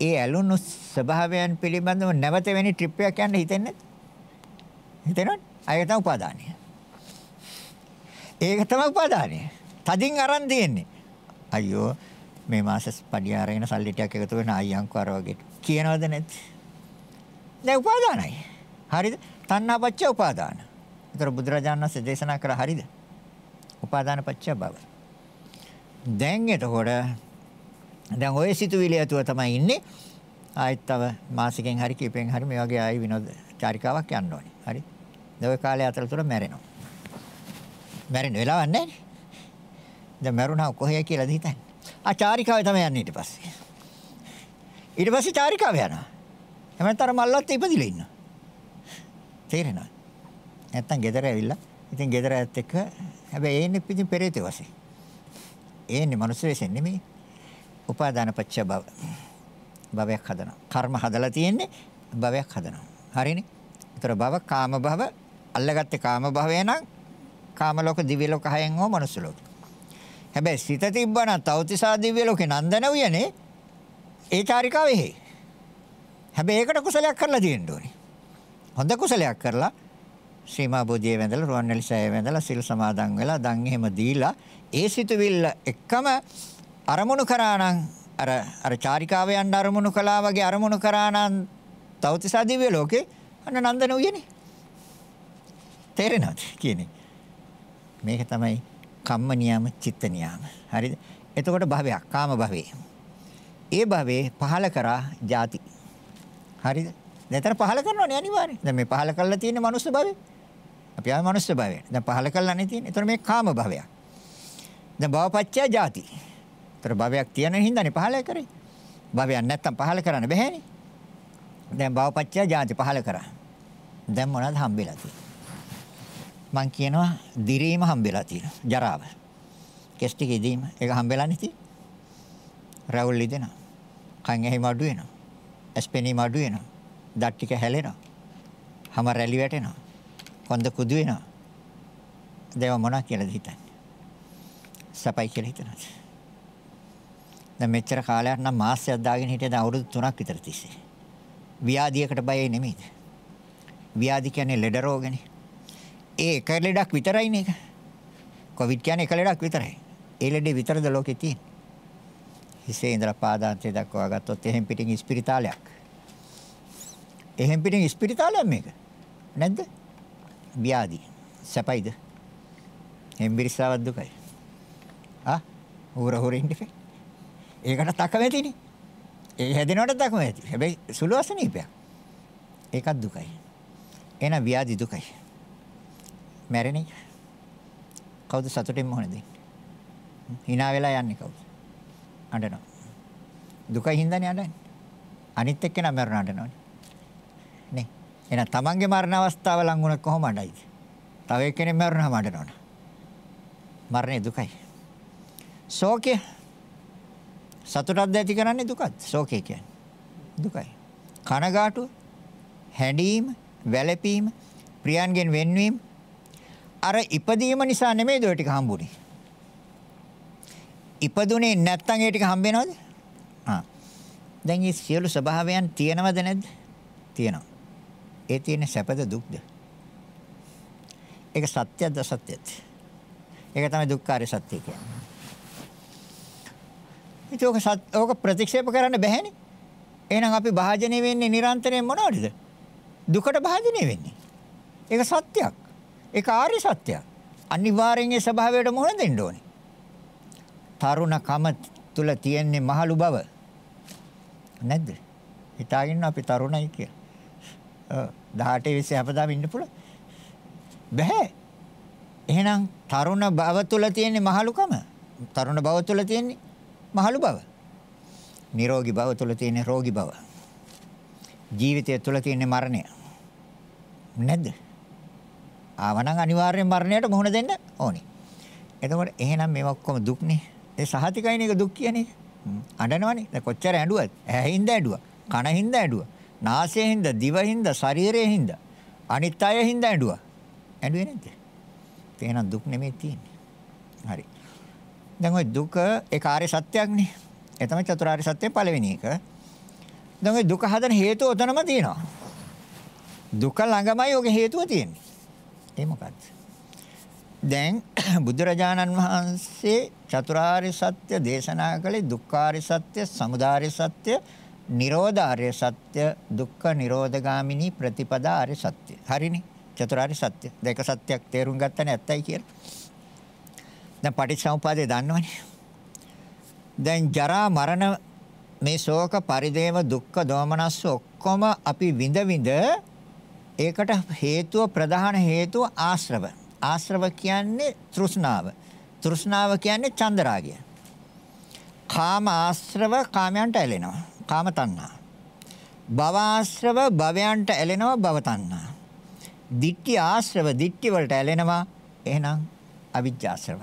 ඒ ඇලුණු ස්වභාවයන් පිළිබඳව නැවත වෙනි ට්‍රිප් එකක් යන්න හිතෙන්නේ හිතෙනවද? අය තමයි උපාදානය. ඒක තමයි උපාදානය. තදින් අරන් තියෙන්නේ. අයියෝ මේ මාසෙ පඩිය අරගෙන සල්ලි ටිකක් එකතු වෙන අයියන්කෝ අර වගේ කියනවද නැද්ද? දැන් උපාදානයි. හරිද? තණ්හාපච්චය උපාදාන. ඒතර බුදුරජාණන් වහන්සේ දේශනා කළා හරිද? උපාදාන පත්‍ය බව. දැන් එතකොට දැන් ওই සිතුවිලි ඇතුව තමයි ඉන්නේ. ආයෙත් තව මාසිකෙන් හරි කීපෙන් හරි මේ වගේ ආයි විනෝද චාරිකාවක් යන්න ඕනේ. හරි. දැන් ওই කාලය අතරතුර මැරෙනවා. මැරෙන්න වෙලාවක් නැහැ. දැන් මැරුණා කොහේ කියලාද හිතන්නේ? ආ චාරිකාවේ තමයි යන්නේ ඊට පස්සේ. ඊට පස්සේ චාරිකාව යනවා. එමෙතර මල්ලත් ඉපදිලා ඉන්නවා. තේරෙනවද? නැත්තම් ගෙදර ඇවිල්ලා ඉතින් ගෙදර ඇත් එක්ක හැබැයි ඒන්නේ ඉතින් පෙරේතේ වශයෙන්. ඒන්නේ මනුස්ස වෙසෙන් නෙමෙයි. උපාදාන පච්ච භව. භවයක් හදනවා. කර්ම හදලා තියෙන්නේ භවයක් හදනවා. හරිනේ? ඒතර භව කාම භව අල්ලගත්තේ කාම භවය නම් කාම ලෝක දිව්‍ය ලෝක හයෙන් හෝ මනුස්ස ලෝක. හැබැයි සිත තිබ්බනම් තෞතිසා දිව්‍ය ලෝකේ නන්දන උයනේ ඒ චාරිකාවේ. හැබැයි ඒකට කුසලයක් කරලා තියෙන්න ඕනේ. හොඳ කුසලයක් කරලා ශ්‍රීමා බෝධිය වැඳලා රුවන්වැලි සෑය වැඳලා සිල් සමාදන් වෙලා දන් එහෙම දීලා ඒ සිතුවිල්ල එකම අරමුණු කරා නම් අර අර චාරිකාව යන්න අරමුණු කළා වගේ අරමුණු කරා නම් තවතිසා දිව්‍ය ලෝකේ අන්න නන්දන උයනේ. තේරෙනවද කියන්නේ? මේක තමයි කම්ම නියම චිත්ත නියම. හරිද? එතකොට භවයක් කාම භවේ ඒ භවේ පහල කරා ಜಾති හරිද? දැන් පහල කරනවනේ අනිවාර්යෙන්. දැන් මේ පහල කරලා තියෙන්නේ මනුස්ස භවය. අපි ආවේ මනුස්ස භවය. දැන් පහල කරලානේ තියෙන්නේ. ඒතර මේ කාම භවයක්. දැන් භවපච්චය ಜಾති. ඒතර භවයක් තියෙන හින්දානේ පහල කරේ. භවයක් නැත්තම් පහල කරන්න බැහැනේ. දැන් භවපච්චය ಜಾති පහල කරා. දැන් මොනවද හම්බෙලා තියෙන්නේ? මං කියනවා දිරීම හම්බෙලා තියෙනවා. ජරාව. කෙස් ටික ඉදීම. ඒක හම්බෙලා නැති. රැවුල් ඉදෙනවා. කන් ඇහිම අඩු වෙනවා. ඇස්පෙනීම අඩු වෙනවා. දත් ටික හැලෙනවා. හැම රැලි වැටෙනවා. කොන්ද කුදු වෙනවා. දේව මොනවා කියලාද හිතන්නේ? සපයි කියලා හිතනවා. දැන් මෙච්චර කාලයක් නම් මාසයක් දාගෙන හිටියද අවුරුදු 3ක් විතර තිස්සේ. ව්‍යාධියකට බයයි නෙමෙයිද? ව්‍යාධි කියන්නේ ලෙඩ රෝගනේ. ඒ එක ලෙඩක් විතරයිනේ ඒක. කොවිඩ් කියන්නේ එක ලෙඩක් විතරයි. ඒ ලෙඩේ විතරද ලෝකේ තියෙන්නේ. හිසේ ඉඳලා පාදාන්තය දක්වා ගත්තොත් එහෙන් පිටින් ඉස්පිරිතාලයක්. එහෙන් පිටින් ඉස්පිරිතාලයක් මේක. නැද්ද? ව්‍යාධි. සැපයිද? හෙම්බිරිස්සාවක් දුකයි. ආ හොර හොර ඉන්නේ. ඒකට තකමැතිනේ. ඒ හැදෙනවට තකමැති. හැබැයි සුළු අසනීපයක්. ඒකත් දුකයි. එන ව්‍යාධි දුකයි. මැරෙන්නේ. කවුද සතුටින් මොහොන දෙන්නේ? hina වෙලා යන්නේ කවුද? අඬනවා. දුකයි හින්දානේ අඬන්නේ. අනිත් එක්කෙනා මරණ අඬනවනේ. නේ. එහෙනම් තමන්ගේ මරණ අවස්ථාව ලඟ වුණොත් කොහොම අඬයිද? තව එක්කෙනෙක් මරණාම අඬනවනේ. මරණය දුකයි. ශෝකය සතුටක්ද ඇති කරන්නේ දුකත්. ශෝකය කියන්නේ දුකයි. කනගාටුව, හැඬීම, වැළපීම, ප්‍රියයන්ගෙන් වෙන්වීම අර ඉපදීම නිසා නෙමෙයි ඔය ටික හම්බුනේ. ඉපදුනේ නැත්තම් ඒ ටික හම්බ වෙනවද? ආ. දැන් මේ සියලු ස්වභාවයන් තියෙනවද නැද්ද? තියෙනවා. ඒ තියෙන සැපද දුක්ද? ඒක සත්‍යද අසත්‍යද? ඒක තමයි දුක්ඛාරය සත්‍ය කියන්නේ. ඒක ඕක ප්‍රතික්ෂේප කරන්න බැහැනේ. එහෙනම් අපි භාජනය වෙන්නේ නිරන්තරයෙන් මොනවටද? දුකට භාජනය වෙන්නේ. ඒක සත්‍යයක්. ඒක ආර්ය සත්‍යයක්. අනිවාර්යෙන් ඒ ස්වභාවයට මුහුණ දෙන්න ඕනේ. තරුණකම තුල තියෙන්නේ මහලු බව. නැද්ද? හිතාගෙන අපි තරුණයි කියලා. ඔව් 18 20 අපදාම ඉන්න පුළුවන්. බෑ. එහෙනම් තරුණ බව තුල තියෙන්නේ මහලුකම. තරුණ බව තුල තියෙන්නේ මහලු බව. නිරෝගී බව තුල තියෙන්නේ රෝගී බව. ජීවිතය තුල තියෙන්නේ මරණය. නැද්ද? ආවනම් අනිවාර්යෙන් මරණයට මුහුණ දෙන්න ඕනේ. එතකොට එහෙනම් මේවා ඔක්කොම දුක්නේ. ඒ සහතිකයින එක දුක් කියන එක. අඬනවනේ. දැන් කොච්චර ඇඬුවත් ඇහිඳ ඇඬුවා. කනින්ද ඇඬුවා. නාසයෙන්ද, දිවෙන්ද, ශරීරයෙන්ද, අනිත් අයෙන්ද ඇඬුවා. ඇඬුවේ නැද්ද? එහෙනම් දුක් නෙමෙයි තියෙන්නේ. හරි. දැන් ওই දුක ඒ කාර්ය සත්‍යයක්නේ. ඒ තමයි චතුරාර්ය සත්‍ය පළවෙනි එක. දැන් ওই දුක හදන හේතුව උතනම තියෙනවා. දුක ළඟමයි ඔගේ හේතුව තියෙන්නේ. ඒ මොකද්ද? දැන් බුදුරජාණන් වහන්සේ චතුරාර්ය සත්‍ය දේශනා කළේ දුක්ඛාර්ය සත්‍ය, සමුදාය සත්‍ය, නිරෝධාර්ය සත්‍ය, දුක්ඛ නිරෝධගාමිනී ප්‍රතිපදා ආර්ය සත්‍ය. හරිනේ? චතුරාර්ය සත්‍ය. දෙක සත්‍යයක් තේරුම් ගත්තනේ ඇත්තයි කියලා. දැන් පටිච්චසමුපාදය දන්නවනේ. දැන් ජරා මරණ මේ ශෝක පරිදේව දුක්ඛ දෝමනස්ස ඔක්කොම අපි විඳ විඳ ඒකට හේතුව ප්‍රධාන හේතුව ආශ්‍රව. ආශ්‍රව කියන්නේ තෘෂ්ණාව. තෘෂ්ණාව කියන්නේ චන්දරාගය. කාම ආශ්‍රව කාමයන්ට ඇලෙනවා. කාම තණ්හා. භව ආශ්‍රව භවයන්ට ඇලෙනවා භව තණ්හා. ditthi ආශ්‍රව ditthi වලට ඇලෙනවා එහෙනම් අවිජ්ජාශ්‍රව.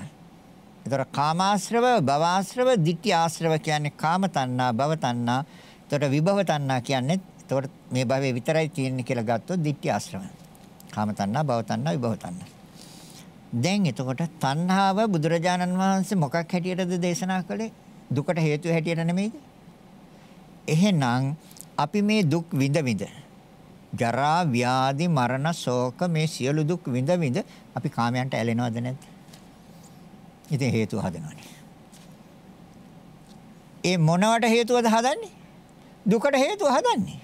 ඒතර කාමාශ්‍රව භවආශ්‍රව ditthi ආශ්‍රව කියන්නේ කාම තණ්හා භව තණ්හා. ඒතර විභව තණ්හා කියන්නේ ඒතර මේ භවයේ විතරයි තියෙන්නේ කියලා ගත්තොත් ditthi ආශ්‍රව. කාම තණ්හා භව තණ්හා විභව තණ්හා. දැන් එතකොට තණ්හාව බුදුරජාණන් වහන්සේ මොකක් හැටියටද දේශනා කළේ? දුකට හේතු හැටියට නෙමෙයිද? එහෙනම් අපි මේ දුක් විඳ විඳ ජරා ව්‍යාධි මරණ ශෝක මේ සියලු දුක් විඳ විඳ අපි කාමයන්ට ඇලෙනවද නැද්ද? ඉතින් හේතුව හදනවනේ. ඒ මොනවට හේතුවද හදන්නේ? දුකට හේතුව හදන්නේ.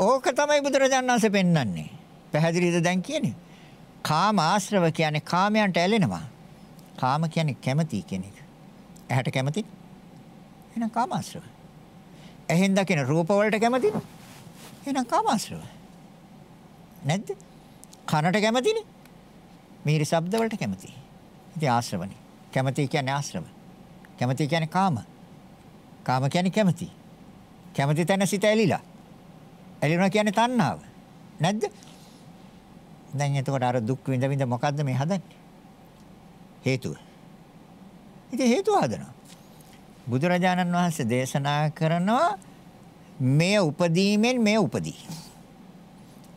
ඕක තමයි බුදුරජාණන් වහන්සේ පෙන්වන්නේ. පැහැදිලිද දැන් කියන්නේ? කාම ආශ්‍රව කියන්නේ කාමයන්ට ඇලෙනවා. කාම කියන්නේ කැමැති කියන එක. ඇහැට කැමැති? එහෙනම් කාම ආශ්‍රව. ඇහෙන් දකින රූප වලට කැමැති? එහෙනම් කාම ආශ්‍රව. නැද්ද? කනට කැමැතිනේ? මිහිරි ශබ්ද වලට කැමැති. ඉතින් ආශ්‍රවනේ. කැමැති කියන්නේ ආශ්‍රව. කැමැති කියන්නේ කාම. කාම කියන්නේ කැමැති. කැමැති තැන සිට ඇලිලා. ඇලිනවා කියන්නේ තණ්හාව. නැද්ද? දැන් එතකොට අර දුක් විඳ විඳ මොකද්ද මේ හදන්නේ? හේතුව. ඉතින් හේතුව හදනවා. බුදුරජාණන් වහන්සේ දේශනා කරනවා මෙය උපදීමෙන් මෙය උපදී.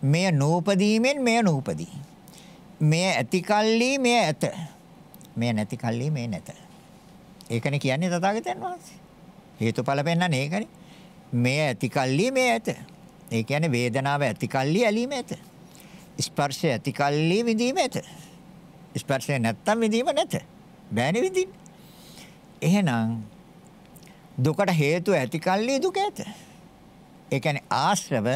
මෙය නූපදීමෙන් මෙය නූපදී. මෙය ඇති කල්ලි මෙය ඇත. මෙය නැති කල්ලි මෙය නැත. ඒකනේ කියන්නේ තථාගතයන් වහන්සේ. හේතුඵල පෙන්නන්නේ ඒකනේ. මෙය ඇති කල්ලි මෙය ඇත. ඒ කියන්නේ වේදනාව ඇති කල්ලි ඇලීම ඇත. ස්පර්ශය ඇති කල්ලි විඳීම ඇත. ස්පර්ශය නැත්තම් විඳීම නැත. බෑනේ විඳින්න. එහෙනම් දුකට හේතු ඇති කල්ලි දුක ඇත. ඒ කියන්නේ ආශ්‍රව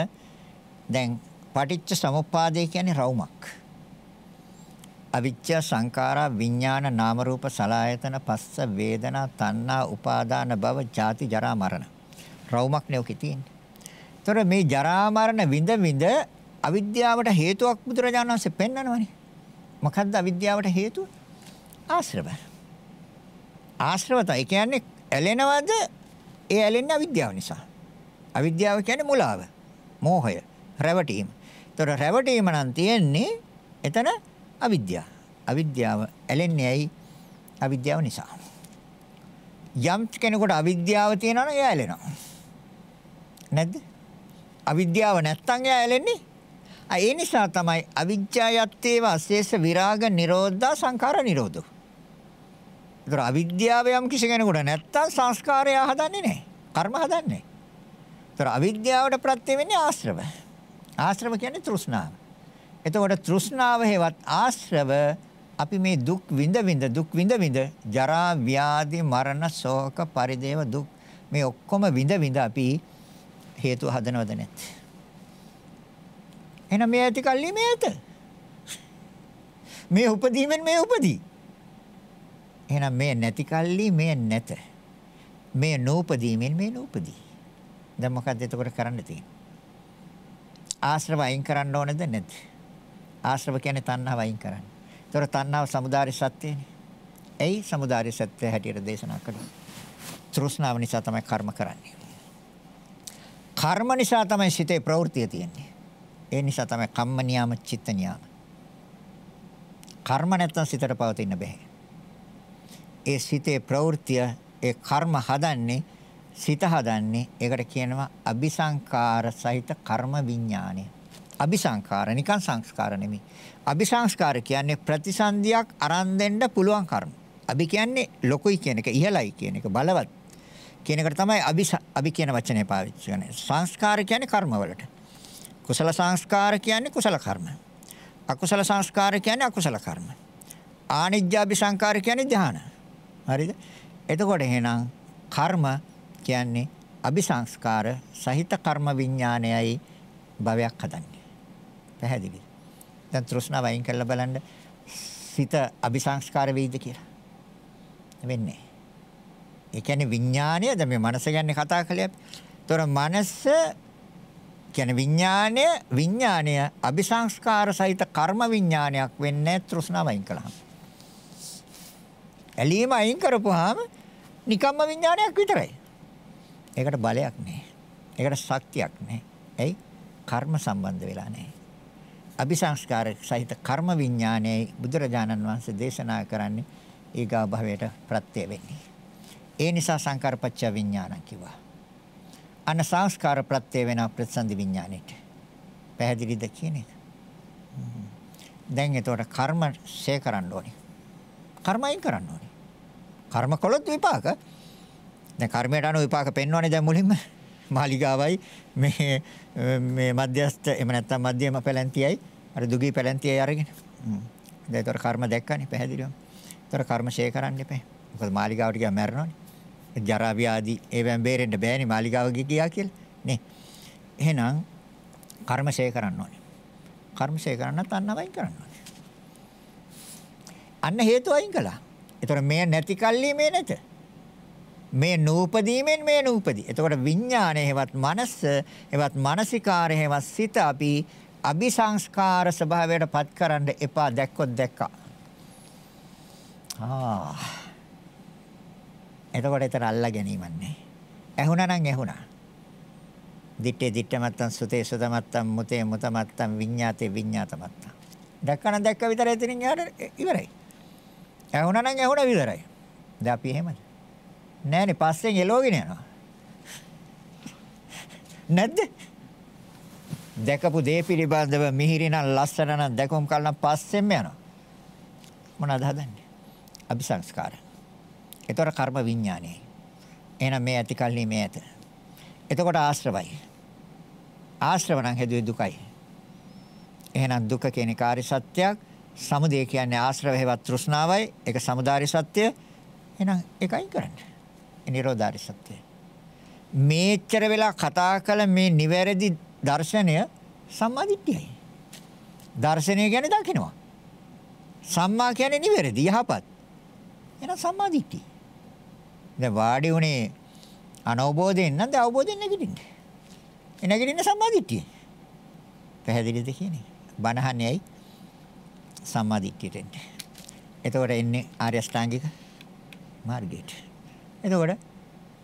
දැන් පටිච්ච සමුප්පාදේ කියන්නේ රවුමක්. අවිච්ඡ සංඛාරා විඥාන නාම රූප සලආයතන පස්ස වේදනා තණ්හා උපාදාන භව ජාති ජරා මරණ. රවුමක් නේ ඔකේ තියෙන්නේ. ତොර මේ ජරා මරණ විඳ විඳ අවිද්‍යාවට හේතුවක් බුදුරජාණන් වහන්සේ පෙන්වනවනේ. මොකද්ද අවිද්‍යාවට හේතුව? ආශ්‍රව. ආශ්‍රව තමයි කියන්නේ ඇලෙනවද? ඒ ඇලෙන්නේ අවිද්‍යාව නිසා. අවිද්‍යාව කියන්නේ මුලාව, මෝහය, රැවටීම. ඒතර රැවටීම නම් තියෙන්නේ එතන අවිද්‍යාව. අවිද්‍යාව ඇලෙන්නේ ඇයි? අවිද්‍යාව නිසා. යම් කෙනෙකුට අවිද්‍යාව තියෙනවා නම් එයා ඇලෙනවා. නැද්ද? අවිද්‍යාව නැත්තම් එයා ඇලෙන්නේ. ඒ නිසා තමයි අවිජ්ජායත්තේව අශේෂ විරාග නිරෝධා සංඛාර නිරෝධෝ. ඒතර අවිද්‍යාව යම් කිසි කෙනෙකුට නැත්තම් සංස්කාරය හදන්නේ නැහැ. කර්ම හදන්නේ. ඒතර අවිද්‍යාවට ප්‍රත්‍ය වෙන්නේ ආශ්‍රව. ආශ්‍රව කියන්නේ තෘෂ්ණාව. එතකොට තෘෂ්ණාව හේවත් ආශ්‍රව අපි මේ දුක් විඳ විඳ දුක් විඳ විඳ ජරා ව්‍යාධි මරණ ශෝක පරිදේව දුක් මේ ඔක්කොම විඳ විඳ අපි හේතු හදනවද නැත් එහෙනම් මේ ඇති කල්ලි මේ ඇත මේ උපදීමෙන් මේ උපදී එහෙනම් මේ නැති කල්ලි මේ නැත මේ නූපදීමෙන් මේ නූපදී දැන් මොකක්ද එතකොට කරන්න තියෙන්නේ ආශ්‍රව අයින් කරන්න ඕනද නැද්ද ආශ්‍රව කියන්නේ තණ්හාව අයින් කරන්න. ඒතොර තණ්හාව samudāri සත්‍යනේ. ඇයි samudāri සත්‍ය හැටියට දේශනා කළේ? තෘෂ්ණාව නිසා තමයි කර්ම කරන්නේ. කර්ම නිසා තමයි සිතේ ප්‍රවෘත්තිය තියෙන්නේ. ඒ නිසා තමයි කම්ම නියාම චිත්ත නියාම. කර්ම නැත්තම් සිතට පවතින්න බෑ. ඒ සිතේ ප්‍රවෘත්තිය ඒ කර්ම හදන්නේ සිත හදන්නේ ඒකට කියනවා අபிසංකාර සහිත කර්ම විඥානය. අபிසංකාර නිකන් සංස්කාර නෙමෙයි. අபிසංස්කාර කියන්නේ ප්‍රතිසන්දියක් අරන් දෙන්න පුළුවන් කර්ම. අபி කියන්නේ ලොකුයි කියන එක, ඉහළයි කියන එක, බලවත් කියන එකට තමයි අபி අபி කියන වචනේ පාවිච්චි කරන්නේ. සංස්කාර කියන්නේ කර්මවලට. කුසල සංස්කාර කියන්නේ කුසල කර්ම. අකුසල සංස්කාර කියන්නේ අකුසල කර්ම. ආනිජ්ජාභි සංකාර කියන්නේ ධානා හරිද? එතකොට එහෙනම් කර්ම කියන්නේ අபிසංස්කාර සහිත කර්ම විඥානයයි භවයක් හදන්නේ. පැහැදිලිද? දැන් තෘෂ්ණාව අයින් කරලා බලන්න සිත අபிසංස්කාර වෙයිද කියලා. වෙන්නේ. ඒ කියන්නේ විඥානය දැන් මේ මනස ගැන කතා කළේ අපි. ඒතොර මනස කියන්නේ විඥානය විඥානය අபிසංස්කාර සහිත කර්ම විඥානයක් වෙන්නේ තෘෂ්ණාව අයින් කළාම. ඇලීම අයින් කරපුවාම නිකම්ම විඥානයක් විතරයි. ඒකට බලයක් නැහැ. ඒකට ශක්තියක් නැහැ. ඇයි? කර්ම සම්බන්ධ වෙලා නැහැ. අபிසංස්කාර සහිත කර්ම විඥානයේ බුදුරජාණන් වහන්සේ දේශනා කරන්නේ ඊගා භවයට ප්‍රත්‍ය වෙන්නේ. ඒ නිසා සංකාරපච්ච විඥානං කිව්වා. අන සංස්කාර ප්‍රත්‍ය වෙන ප්‍රතිසන්දි විඥානෙට. පැහැදිලිද කියන්නේ? දැන් එතකොට කර්ම ශේ කරන්න ඕනේ. කර්මයින් කරන්න ඕනේ. කර්ම කළොත් විපාක. දැන් කර්මයට අනුව විපාක පෙන්වන්නේ දැන් මුලින්ම මාලිගාවයි මේ මේ මධ්‍යස්ථ එහෙම නැත්නම් මධ්‍යම පැලැන්තියයි අර දුගී පැලැන්තියයි අරගෙන. හ්ම්. දැන් ඒතර කර්ම දැක්කනේ පැහැදිලිවම. ඒතර කර්ම ෂේ කරන්න එපා. මොකද මාලිගාවට ගියා මැරෙනවනේ. ජරා ව්‍යාධි ඒවෙන් බේරෙන්න බෑනේ මාලිගාව ගියා කියලා. නේ. එහෙනම් කර්ම ෂේ කරන්න ඕනේ. කර්ම ෂේ කරන්නත් අන්නවයින් කරන්න ඕනේ. අන්න හේතු අයින් කළා. ඒතර මේ නැති කල්ලි මේ නැත. මේ නූපදීමෙන් මේ නූපදී. එතකොට විඥානය හේවත් මනස හේවත් මානසිකාරය හේවත් සිත අපි අபிසංස්කාර ස්වභාවයට පත් කරන්න එපා දැක්කොත් දැක්කා. ආ. එතකොට ඒතර අල්ලා ගැනීමක් නැහැ. ඇහුණා නම් ඇහුණා. දිත්තේ දිත්ත මත්තම් සුතේ සුත මත්තම් මුතේ මුත මත්තම් විඤ්ඤාතේ විඤ්ඤාත මත්තම්. දැක්කනම් දැක්ක විතරයි එතනින් යාට ඉවරයි. ඇහුණා නම් ඇහුණා විතරයි. දැන් අපි එහෙමද? නෑනේ පස්සෙන් එලෝගෙන යනවා. නැද්ද? දැකපු දේ පිළිබඳව මිහිරි නම් ලස්සන නම් දැකුම් කලනම් පස්සෙන්ම යනවා. මොනවද හදන්නේ? අபிසංස්කාර. ඒතර කර්ම විඥානයයි. එහෙනම් මේ ඇති කල්හි මේ ඇත. එතකොට ආශ්‍රවයි. ආශ්‍රව නම් හැදුවේ දුකයි. එහෙනම් දුක කියන්නේ කාර්ය සත්‍යයක්. සමුදය කියන්නේ ආශ්‍රව හේවත් තෘෂ්ණාවයි. ඒක සමුදාරි සත්‍ය. එහෙනම් ඒකයි කරන්නේ. ඒ නිරෝධාරි සත්‍යයි. මේච්චර වෙලා කතා කළ මේ නිවැරදි දර්ශනය සම්මාදිට්ඨියයි. දර්ශනය කියන්නේ දකින්නවා. සම්මා කියන්නේ නිවැරදි යහපත්. එහෙනම් සම්මාදිට්ඨිය. දැන් වාඩි උනේ අනවබෝධයෙන් නම් දැන් අවබෝධයෙන් නැගිටින්නේ. ඒ නැගිටින්නේ සම්මාදිට්ඨිය. පැහැදිලිද කියන්නේ? බණහන්නේ ඇයි? සම්මාදිට්ඨියට එන්නේ. එතකොට එන්නේ ආර්ය අෂ්ටාංගික මාර්ගයට. එතකොට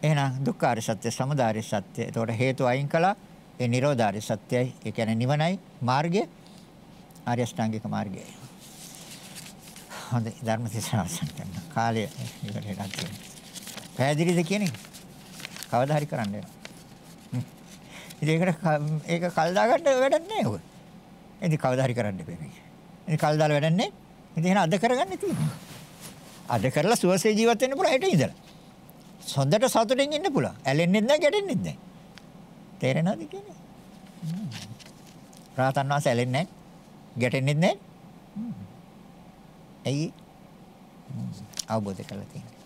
එහෙනම් දුක්ඛාර සත්‍ය, සමුදාය සත්‍ය. එතකොට හේතු අයින් කළා. ඒ නිරෝධාර සත්‍යයි. ඒ කියන්නේ නිවනයි මාර්ගය. ආර්ය අෂ්ටාංගික මාර්ගයයි. හොඳයි ධර්ම දේශනාව අවසන් කරන්න. කාලය ඉවර වෙලා තියෙනවා. පැහැදිලිද කියන්නේ? කවදා හරි කරන්න වෙනවා. ඉතින් ඒකට ඒක කල් දාගන්න වැඩක් නැහැ ඔය. ඉතින් කවදා හරි කරන්න එපා මේක. ඉතින් කල් දාලා වැඩක් නැහැ. ඉතින් එහෙනම් අද කරගන්න තියෙනවා. අද කරලා සුවසේ ජීවත් වෙන්න පුළුවන් හෙට ඉඳලා. හොඳට සතුටින් ඉන්න පුළුවන්. ඇලෙන්නෙත් නැහැ, ගැටෙන්නෙත් නැහැ. තේරෙනවද කියන්නේ? රාතන් වාස ඇලෙන්නේ නැහැ. ගැටෙන්නෙත් නැහැ. ඇයි? අවබෝධ කරලා තියෙනවා.